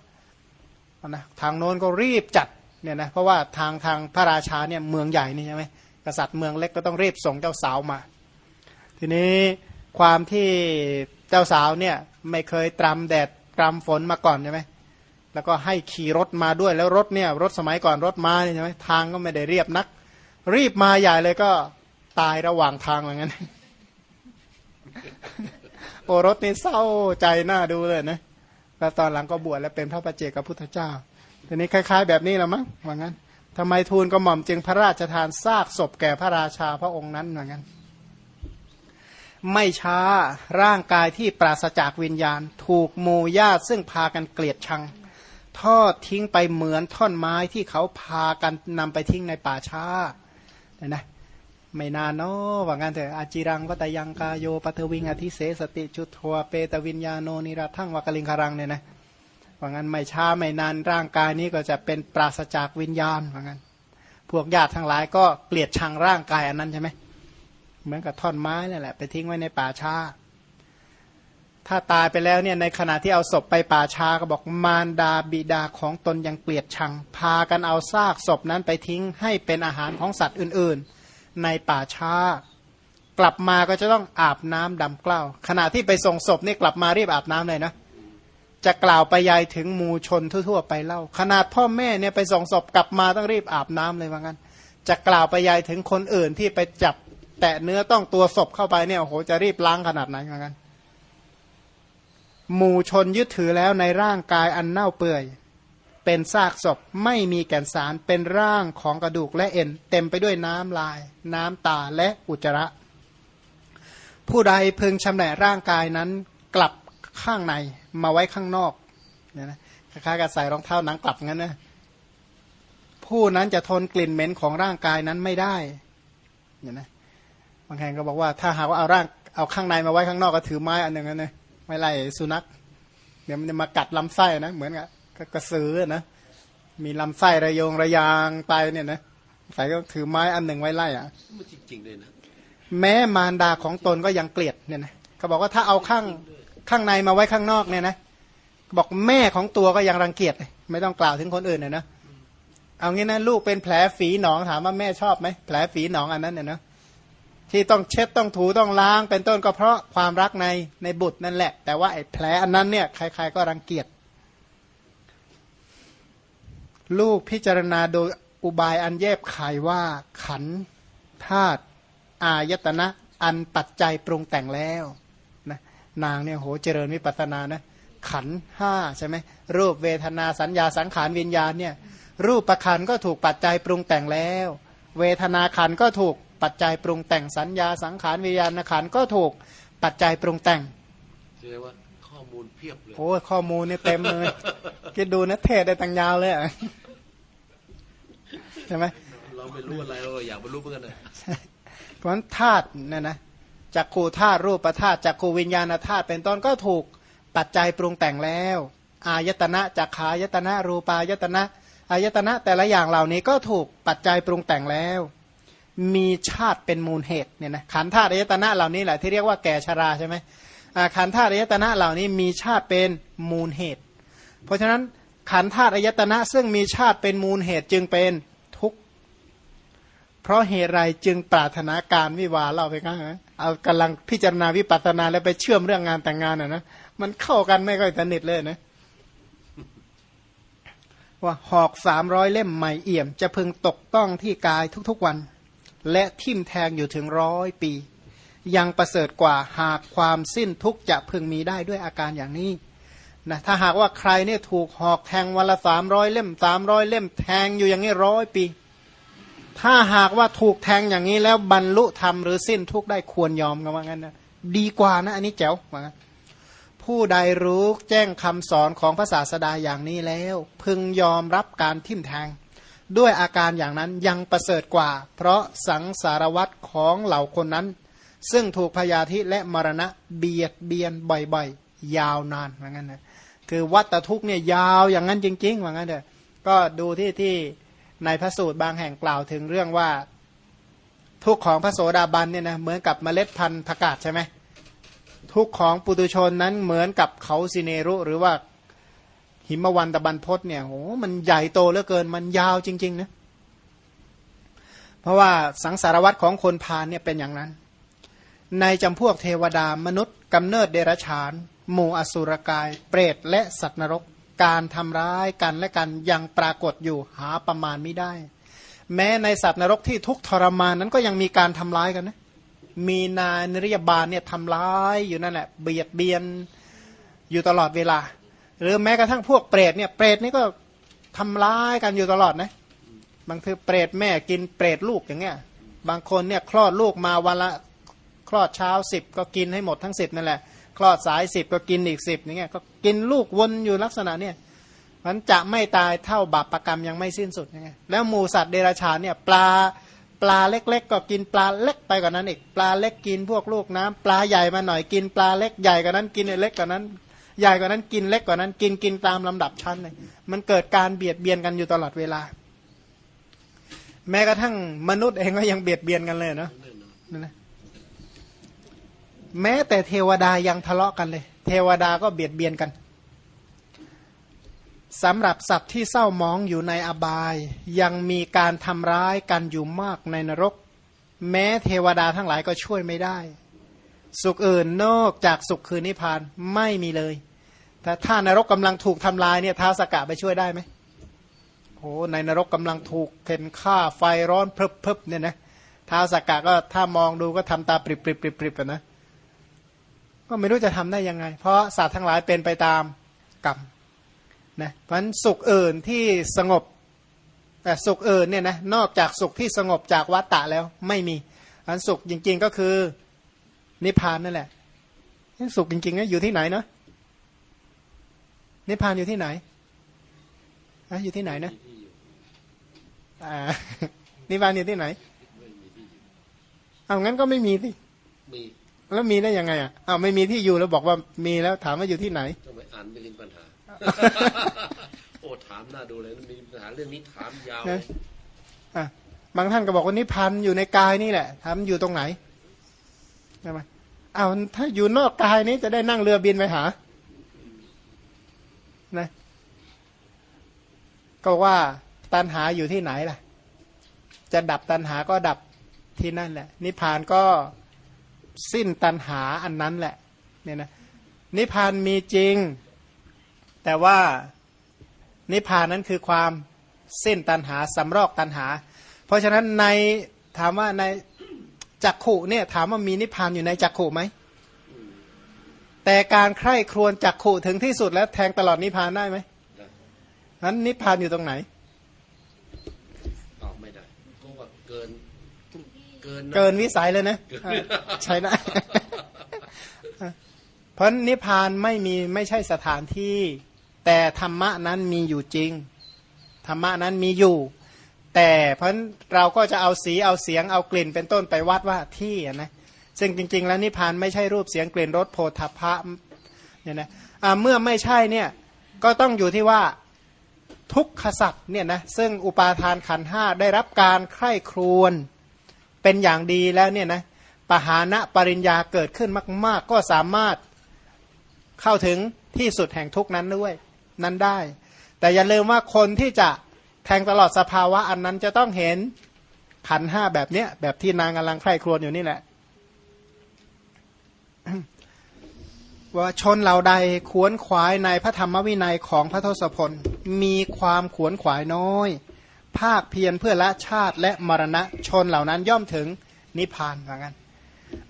นะทางโน้นก็รีบจัดเนี่ยนะเพราะว่าทางทางพระราชาเนี่ยเมืองใหญ่นี่ใช่ไหมกษัตริย์เมืองเล็กก็ต้องรีบส่งเจ้าสาวมา ทีนี้ความที่เจ้าสาวเนี่ยไม่เคยตรำแดดตรำฝนมาก่อนใช่ไหมแล้วก็ให้ขี่รถมาด้วยแล้วรถเนี่ยรถสมัยก่อนรถมาใช่ไหมทางก็ไม่ได้เรียบนัก รีบมาใหญ่เลยก็ตายระหว่างทางเหมือนกันโอรถนี่เศร้าใจหน้าดูเลยนะ แล้วตอนหลังก็บวชแล้วเป็นพระประเจกับพุทธเจ้าทีนี้คล้าย ๆ แบบนี้ล้วมั้งว่างั้นทำไมทูลกระหม่อมจึงพระราชทานซากศพแก่พระราชาพระองค์นั้นว่างั้น ไม่ช้าร่างกายที่ปราศจากวิญญาณ ถูกโมญาติซึ่งพากันเกลียดชัง ทอดทิ้งไปเหมือนท่อนไม้ที่เขาพากันนำไปทิ้งในป่าช้าเห็นไหม ไม่นานเนาะว่างั้นเถอะอาจิรังก็แต่ยังกาโยปัทวิงอธิเสสติจุทัวเปตวิญญาโนนิรัทั้งวากลิงคารังเนี่ยนะว่างั้นไม่ช้าไม่นานร่างกายนี้ก็จะเป็นปราศจากวิญญาณว่างั้น พวกญาติทั้งหลายก็เกลียดชังร่างกายอันนั้นใช่ไหมเหมือนกับท่อนไม้นี่แหละไปทิ้งไว้ในป่าช้า ถ้าตายไปแล้วเนี่ยในขณะที่เอาศพไปป่าช้าก็บอกมารดาบิดาของตนยังเกลียดชัง พากันเอาซากศพนั้นไปทิ้งให้เป็นอาหารของสัตว์อื่นๆ ในป่าช้า กลับมาก็จะต้องอาบน้ำดำเกล้าขณะที่ไปส่งศพนี่กลับมารีบอาบน้ำเลยนะจะกล่าวไปยายถึงมูชนทั่วๆไปเล่า ขนาดพ่อแม่เนี่ยไปส่งศพกลับมาต้องรีบอาบน้ำเลยว่างั้น จะกล่าวไปยายถึงคนอื่นที่ไปจับแตะเนื้อต้องตัวศพเข้าไปเนี่ยโอ้โหจะรีบล้างขนาดไหนว่างั้นมูชนยึดถือแล้วในร่างกายอันเน่าเปื่อย เป็นซากศพไม่มีแก่นสารเป็นร่างของกระดูกและเอ็น เต็มไปด้วยน้ำลาย น้ำตาและอุจจาระ ผู้ใดพึงชำแหละร่างกายนั้นกลับข้างในมาไว้ข้างนอกเนี่ยนะคล้ายๆกับใส่รองเท้าหนังกลับงั้นนะผู้นั้นจะทนกลิ่นเหม็นของร่างกายนั้นไม่ได้เนี่ยนะบางแห่งก็บอกว่าถ้าหากว่าเอาร่างเอาข้างในมาไว้ข้างนอกก็ถือไม้อันหนึ่งนั่นเลยไม่ไล่สุนัขเดี๋ยวมันจะมากัดลำไส้นะเหมือนกับ กระสือนะมีลำไส้ระยงระยางไปเนี่ยนะใส่ก็ถือไม้อันหนึ่งไว้ไล่อะจริงๆเลยนะแม้มารดาของตนก็ยังเกลียดเนี่ยนะเขาบอกว่าถ้าเอาข้างข้างในมาไว้ข้างนอกเนี่ยนะบอกแม่ของตัวก็ยังรังเกียจไม่ต้องกล่าวถึงคนอื่นนะนะเอางี้นะลูกเป็นแผลฝีหนองถามว่าแม่ชอบไหมแผลฝีหนองอันนั้นเนี่ยนะที่ต้องเช็ดต้องถูต้องล้างเป็นต้นก็เพราะความรักในในบุตรนั่นแหละ แต่ว่าไอ้แผลอันนั้นเนี่ยใคร ๆ ก็รังเกียจ ลูกพิจารณาโดยอุบายอันแยบขายว่า ขันธาตุอายตนะ อันปัจจัยปรุงแต่งแล้วนางเนี่ยโหเจริญวิปัสนานะขันห้าใช่ไหมรูปเวทนาสัญญาสังขารวิญญาณเนี่ยรูปประคันก็ถูกปัจจัยปรุงแต่งแล้ว เวทนาขันก็ถูกปัจจัยปรุงแต่งสัญญาสังขารวิญญาณขันก็ถูกปัจจัยปรุงแต่งเรียกว่าข้อมูลเพียบเลยโอ้ข้อมูลเนี่ยเต็มเลยคิดดูนะเทศได้ตั้งยาวเลยใช่ไหมเราไม่รู้อะไรเราอยากไปรู้เพื่อนเลยเพราะฉะนั้นธาตุเนี่ยนะจักขูธาตุรูปธาตุจักขูวิญญาณธาตุเป็นต้นก็ถูกปัจจัยปรุงแต่งแล้ว อายตนะจักขายตนะรูปายตนะอายตนะแต่ละอย่างเหล่านี้ก็ถูกปัจจัยปรุงแต่งแล้ว มีชาติเป็นมูลเหตุเนี่ยนะขันธาตุอายตนะเหล่านี้แหละที่เรียกว่าแก่ชราใช่ไหมขันธาตุอายตนะเหล่านี้มีชาติเป็นมูลเหตุ เพราะฉะนั้นขันธาตุอายตนะซึ่งมีชาติเป็นมูลเหตุจึงเป็น เพราะเหตุไรจึงปรารถนาการวิวาเราไปกันเอากำลังพิจารณาวิปัสสนาแล้วไปเชื่อมเรื่องงานแต่งงานอะนะมันเข้ากันไม่ค่อยสนิทเลยนะว่าหอกสามร้อยเล่มใหม่เอี่ยม จะพึงตกต้องที่กายทุกๆวัน และทิ่มแทงอยู่ถึงร้อยปี ยังประเสริฐกว่าหากความสิ้นทุกจะพึงมีได้ด้วยอาการอย่างนี้นะถ้าหากว่าใครเนี่ยถูกหอกแทงวันละสามร้อยเล่มสามร้อยเล่มแทงอยู่อย่างนี้ร้อยปี ถ้าหากว่าถูกแทงอย่างนี้แล้วบรรลุธรรมหรือสิ้นทุกได้ควรยอมกันว่างั้นนะดีกว่านะอันนี้แจ๋วว่างั้นผู้ใดรู้แจ้งคำสอนของพระศาสดาอย่างนี้แล้ว พึงยอมรับการทิ่มแทง ด้วยอาการอย่างนั้นยังประเสริฐกว่า เพราะสังสารวัตรของเหล่าคนนั้น ซึ่งถูกพยาธิและมรณะเบียดเบียนบ่อยๆ ยาวนานว่างั้นนะคือวัตทุกเนี่ยยาวอย่างนั้นจริงๆว่างั้นเถอะก็ดูที่ที่ ในพระสูตรบางแห่งกล่าวถึงเรื่องว่า ทุกของพระโสดาบันเนี่ยนะเหมือนกับเมล็ดพันธุ์ผักกาดใช่ไหมทุกของปุตุชนนั้นเหมือนกับเขาสิเนรุหรือว่าหิมวันตะบันพศเนี่ยโหมันใหญ่โตเหลือเกินมันยาวจริงๆนะเพราะว่าสังสารวัตรของคนพาลเนี่ยเป็นอย่างนั้น ในจำพวกเทวดามนุษย์กำเนิดเดรัจฉาน หมู่อสุรกาย เปรตและสัตว์นรก การทำร้ายกันและกันยังปรากฏอยู่หาประมาณไม่ได้ แม้ในสัตว์นรกที่ทุกทรมานนั้นก็ยังมีการทำร้ายกันนะมีนายนริยบาลเนี่ยทำร้ายอยู่นั่นแหละเบียดเบียนอยู่ตลอดเวลา หรือแม้กระทั่งพวกเปรตเนี่ยเปรตนี่ก็ทำร้ายกันอยู่ตลอดนะบางทีเปรตแม่กินเปรตลูกอย่างเงี้ยบางคนเนี่ยคลอดลูกมาวันละคลอดเช้าสิบก็กินให้หมดทั้งสิบนั่นแหละ ลอดสายสิบก็กินอีกสิบอย่างเงี้ยก็กินลูกวนอยู่ลักษณะเนี่ยมันจะไม่ตายเท่าบาปรกรรมยังไม่สิ้นสุดยังไงแล้วหมูสัตว์เดรัจฉานเนี่ยปลาปลาเล็ก ๆ ก็กินปลาเล็กไปกว่านั้นอีกปลาเล็กกินพวกลูกน้ำปลาใหญ่มาหน่อยกินปลาเล็กใหญ่กว่านั้นกินเล็กกว่านั้น ใหญ่กว่านั้นกินเล็กกว่านั้นกินกินตามลำดับชั้นเลยมันเกิดการเบียดเบียนกันอยู่ตลอดเวลา แม้กระทั่งมนุษย์เองก็ยังเบียดเบียนกันเลยเนาะนะ แม้แต่เทวดายังทะเลาะกันเลย เทวดาก็เบียดเบียนกันสำหรับสัตว์ที่เศร้ามองอยู่ในอบาย ยังมีการทำร้ายกันอยู่มากในนรก แม้เทวดาทั้งหลายก็ช่วยไม่ได้ สุขอื่นนอกจากสุขคือนิพพานไม่มีเลยแต่ถ้านรกกำลังถูกทำลายเนี่ยท้าสกะไปช่วยได้ไหมโอ้ในนรกกำลังถูกเข็นฆ่าไฟร้อนเพิบๆเนี่ยนะท้าสกะก็ถ้ามองดูก็ทำตาปริบๆปริบๆนะ ก็ไม่รู้จะทำได้ยังไง เพราะสัตว์ทั้งหลายเป็นไปตามกรรมนะเพราะสุขอื่นที่สงบแต่สุขอื่นเนี่ยนะนอกจากสุขที่สงบจากวัตตะแล้วไม่มีอันสุขจริง ๆก็คือนิพพานนั่นแหละสุขจริงๆนะอยู่ที่ไหนเนาะนิพพานอยู่ที่ไหนอะอยู่ที่ไหนนะนิพพานอยู่ที่ไหนเอางั้นก็ไม่มีสิมี แล้วมีได้ยังไงอะอ้าวไม่มีที่อยู่แล้วบอกว่ามีแล้วถามว่าอยู่ที่ไหนต้องไปอ่านไปลินปัญหา โอ้ถามน่าดูเลยมีปัญหาเรื่องนี้ถามยาวอะบางท่านก็บอกว่านิพันธ์อยู่ในกายนี่แหละทำอยู่ตรงไหนใช่ไหมเอาถ้าอยู่นอกกายนี้จะได้นั่งเรือบินไปหานะก็ว่าตันหาอยู่ที่ไหนล่ะ จะดับตันหาก็ดับที่นั่นแหละ นิพพานก็ สิ้นตันหาอันนั้นแหละเนี่ยนะนิพพานมีจริง แต่ว่านิพพานนั้นคือความสิ้นตันหาสำรอกตันหา เพราะฉะนั้นในถามว่าในจักขุเนี่ยถามว่ามีนิพพานอยู่ในจักขุไหมแต่การใคร่ครวญจักขุถึงที่สุดแล้วแทงตลอดนิพพานได้ไหมนั้นนิพพานอยู่ตรงไหนตอบไม่ได้เพราะว่าเกิน เกินเกินวิสัยเลยนะ ใช่ได้เพราะนิพพานไม่มีไม่ใช่สถานที่ แต่ธรรมะนั้นมีอยู่จริง ธรรมะนั้นมีอยู่ แต่เพราะเราก็จะเอาสีเอาเสียงเอากลิ่นเป็นต้นไปวัดว่าที่นะซึ่งจริง ๆ แล้วนิพพานไม่ใช่รูปเสียงกลิ่นรสโพธพะเนี่ยนะเมื่อไม่ใช่เนี่ยก็ต้องอยู่ที่ว่าทุกขสัตว์เนี่ยนะซึ่งอุปาทานขันห้าได้รับการใคร่ครวญ เป็นอย่างดีแล้วเนี่ยนะปหานะปริญญาเกิดขึ้นมาก ๆ ก็สามารถเข้าถึงที่สุดแห่งทุกนั้นด้วยนั้นได้ แต่อย่าลืมว่าคนที่จะแทงตลอดสภาวะอันนั้นจะต้องเห็นขันห้าแบบเนี้ยแบบที่นางกำลังใคร่ครวญอยู่นี่แหละว่าชนเหล่าใดขวนขวายในพระธรรมวินัยของพระทศพล มีความขวนขวายน้อย ภาคเพียรเพื่อละชาติและมรณะชนเหล่านั้นย่อมถึงนิพพานเหมือนกัน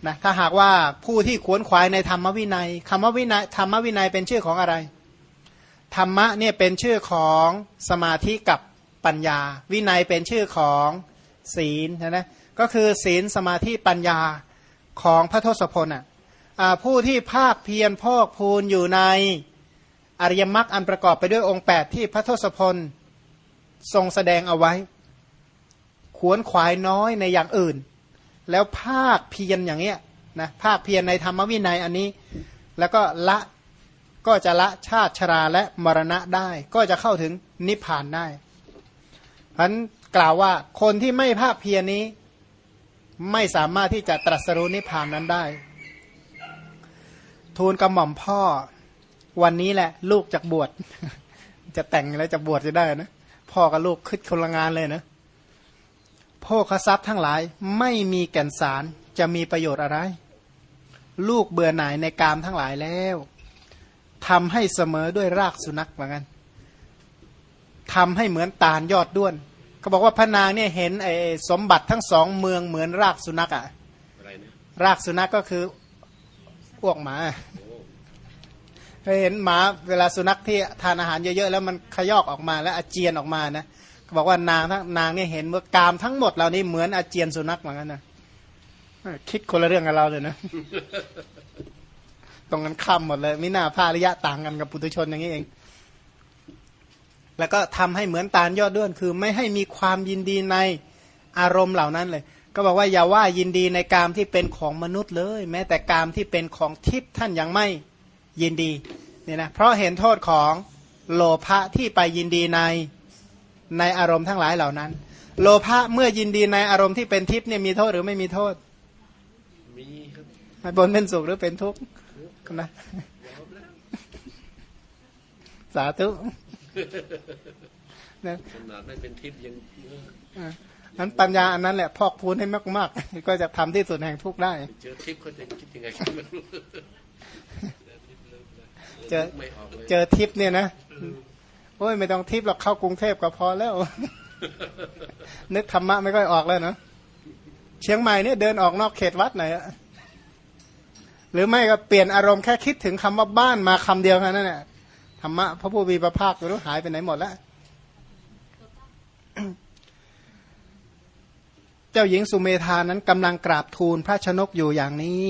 นะถ้าหากว่าผู้ที่ขวนขวายในธรรมวินัยคำว่าวินัยธรรมวินัยเป็นชื่อของอะไร ธรรมะเนี่ยเป็นชื่อของสมาธิกับปัญญา วินัยเป็นชื่อของศีลนะก็คือศีลสมาธิปัญญาของพระทศพลอะผู้ที่ภาคเพียรพอกพูนอยู่ในอริยมรรคอันประกอบไปด้วยองค์ 8 ที่พระทศพล ทรงแสดงเอาไว้ ขวนขวายน้อยในอย่างอื่น แล้วภาคเพียรอย่างเงี้ยนะภาคเพียรในธรรมวินัยอันนี้ แล้วก็ละก็จะละชาติชราและมรณะได้ ก็จะเข้าถึงนิพพานได้เพราะนั้นกล่าวว่าคนที่ไม่ภาคเพียรนี้ไม่สามารถที่จะตรัสรู้นิพพานนั้นได้ ทูลกระหม่อมพ่อ วันนี้แหละ ลูกจากบวช จะแต่งแล้วจะบวชจะได้นะ พ่อกับลูกคิดคนละงานเลยนะพ่อขทรัพย์ทั้งหลายไม่มีแก่นสารจะมีประโยชน์อะไร ลูกเบื่อหน่ายในกามทั้งหลายแล้วทำให้เสมอด้วยรากสุนัขเหมือนกันทำให้เหมือนตาลยอดด้วนเขาบอกว่าพระนางเนี่ยเห็นไอ้สมบัติทั้งสองเมืองเหมือนรากสุนัขอะ่ะรากสุนัขก็คืออ้วกหมา เคยเห็นหมาเวลาสุนัขที่ทานอาหารเยอะๆแล้วมันขยอกออกมาแล้วอาเจียนออกมานะเขาบอกว่านางทั้งนางเนี่ยเห็นเมื่อกามทั้งหมดเหล่านี้เหมือนอาเจียนสุนัขเหมือนกันนะคิดคนละเรื่องกับเราเลยนะ ตรงกันข้ามหมดเลยมินาภาริยะต่างกันกับปุถุชนอย่างนี้เอง แล้วก็ทำให้เหมือนตาลยอดด้วน คือไม่ให้มีความยินดีในอารมณ์เหล่านั้นเลย ก็บอกว่าอย่าว่ายินดีในกามที่เป็นของมนุษย์เลย แม้แต่กามที่เป็นของทิพย์ท่านยังไม่ ยินดีเนี่ยนะเพราะเห็นโทษของโลภะที่ไปยินดีในในอารมณ์ทั้งหลายเหล่านั้น โลภะเมื่อยินดีในอารมณ์ที่เป็นทิพย์เนี่ยมีโทษหรือไม่มีโทษมีครับบนเป็นสุขหรือเป็นทุกข์นะสาธุนะขนาดไม่เป็นทิพย์ยังนั้นปัญญาอันนั้นแหละพอกพูนให้มากๆก็จะทำที่สุดแห่งทุกข์ได้เจอทิพย์เขาจะคิดยังไงไม่รู้ เจอเจอทิพย์เนี่ยนะโอ้ยไม่ต้องทิพย์หรอกเข้ากรุงเทพก็พอแล้ว นึกธรรมะไม่ค่อยออกแล้วเนาะเชียงใหม่เนี่ยเดินออกนอกเขตวัดหน่อยอะหรือไม่ก็เปลี่ยนอารมณ์แค่คิดถึงคำว่าบ้านมาคำเดียวแค่นั้นแหละธรรมะพระผู้มีพระภาคไม่รู้หายไปไหนหมดแล้วเจ้าหญิงสุเมธานั้นกำลังกราบทูลพระชนกอยู่อย่างนี้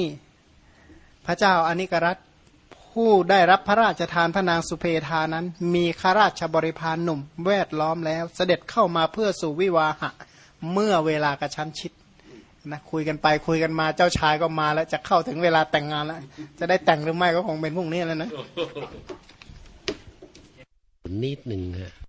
พระเจ้าอนิกรัต ผู้ได้รับพระราชทานพระนางสุเพทานั้น มีข้าราชบริพารหนุ่ม แวดล้อมแล้ว เสด็จเข้ามาเพื่อสู่วิวาหะ เมื่อเวลากระชั้นชิดนะคุยกันไปคุยกันมาเจ้าชายก็มาแล้วจะเข้าถึงเวลาแต่งงานแล้ว จะได้แต่งหรือไม่ก็คงเป็นพวกนี้แล้วนะนิดหนึ่งฮะ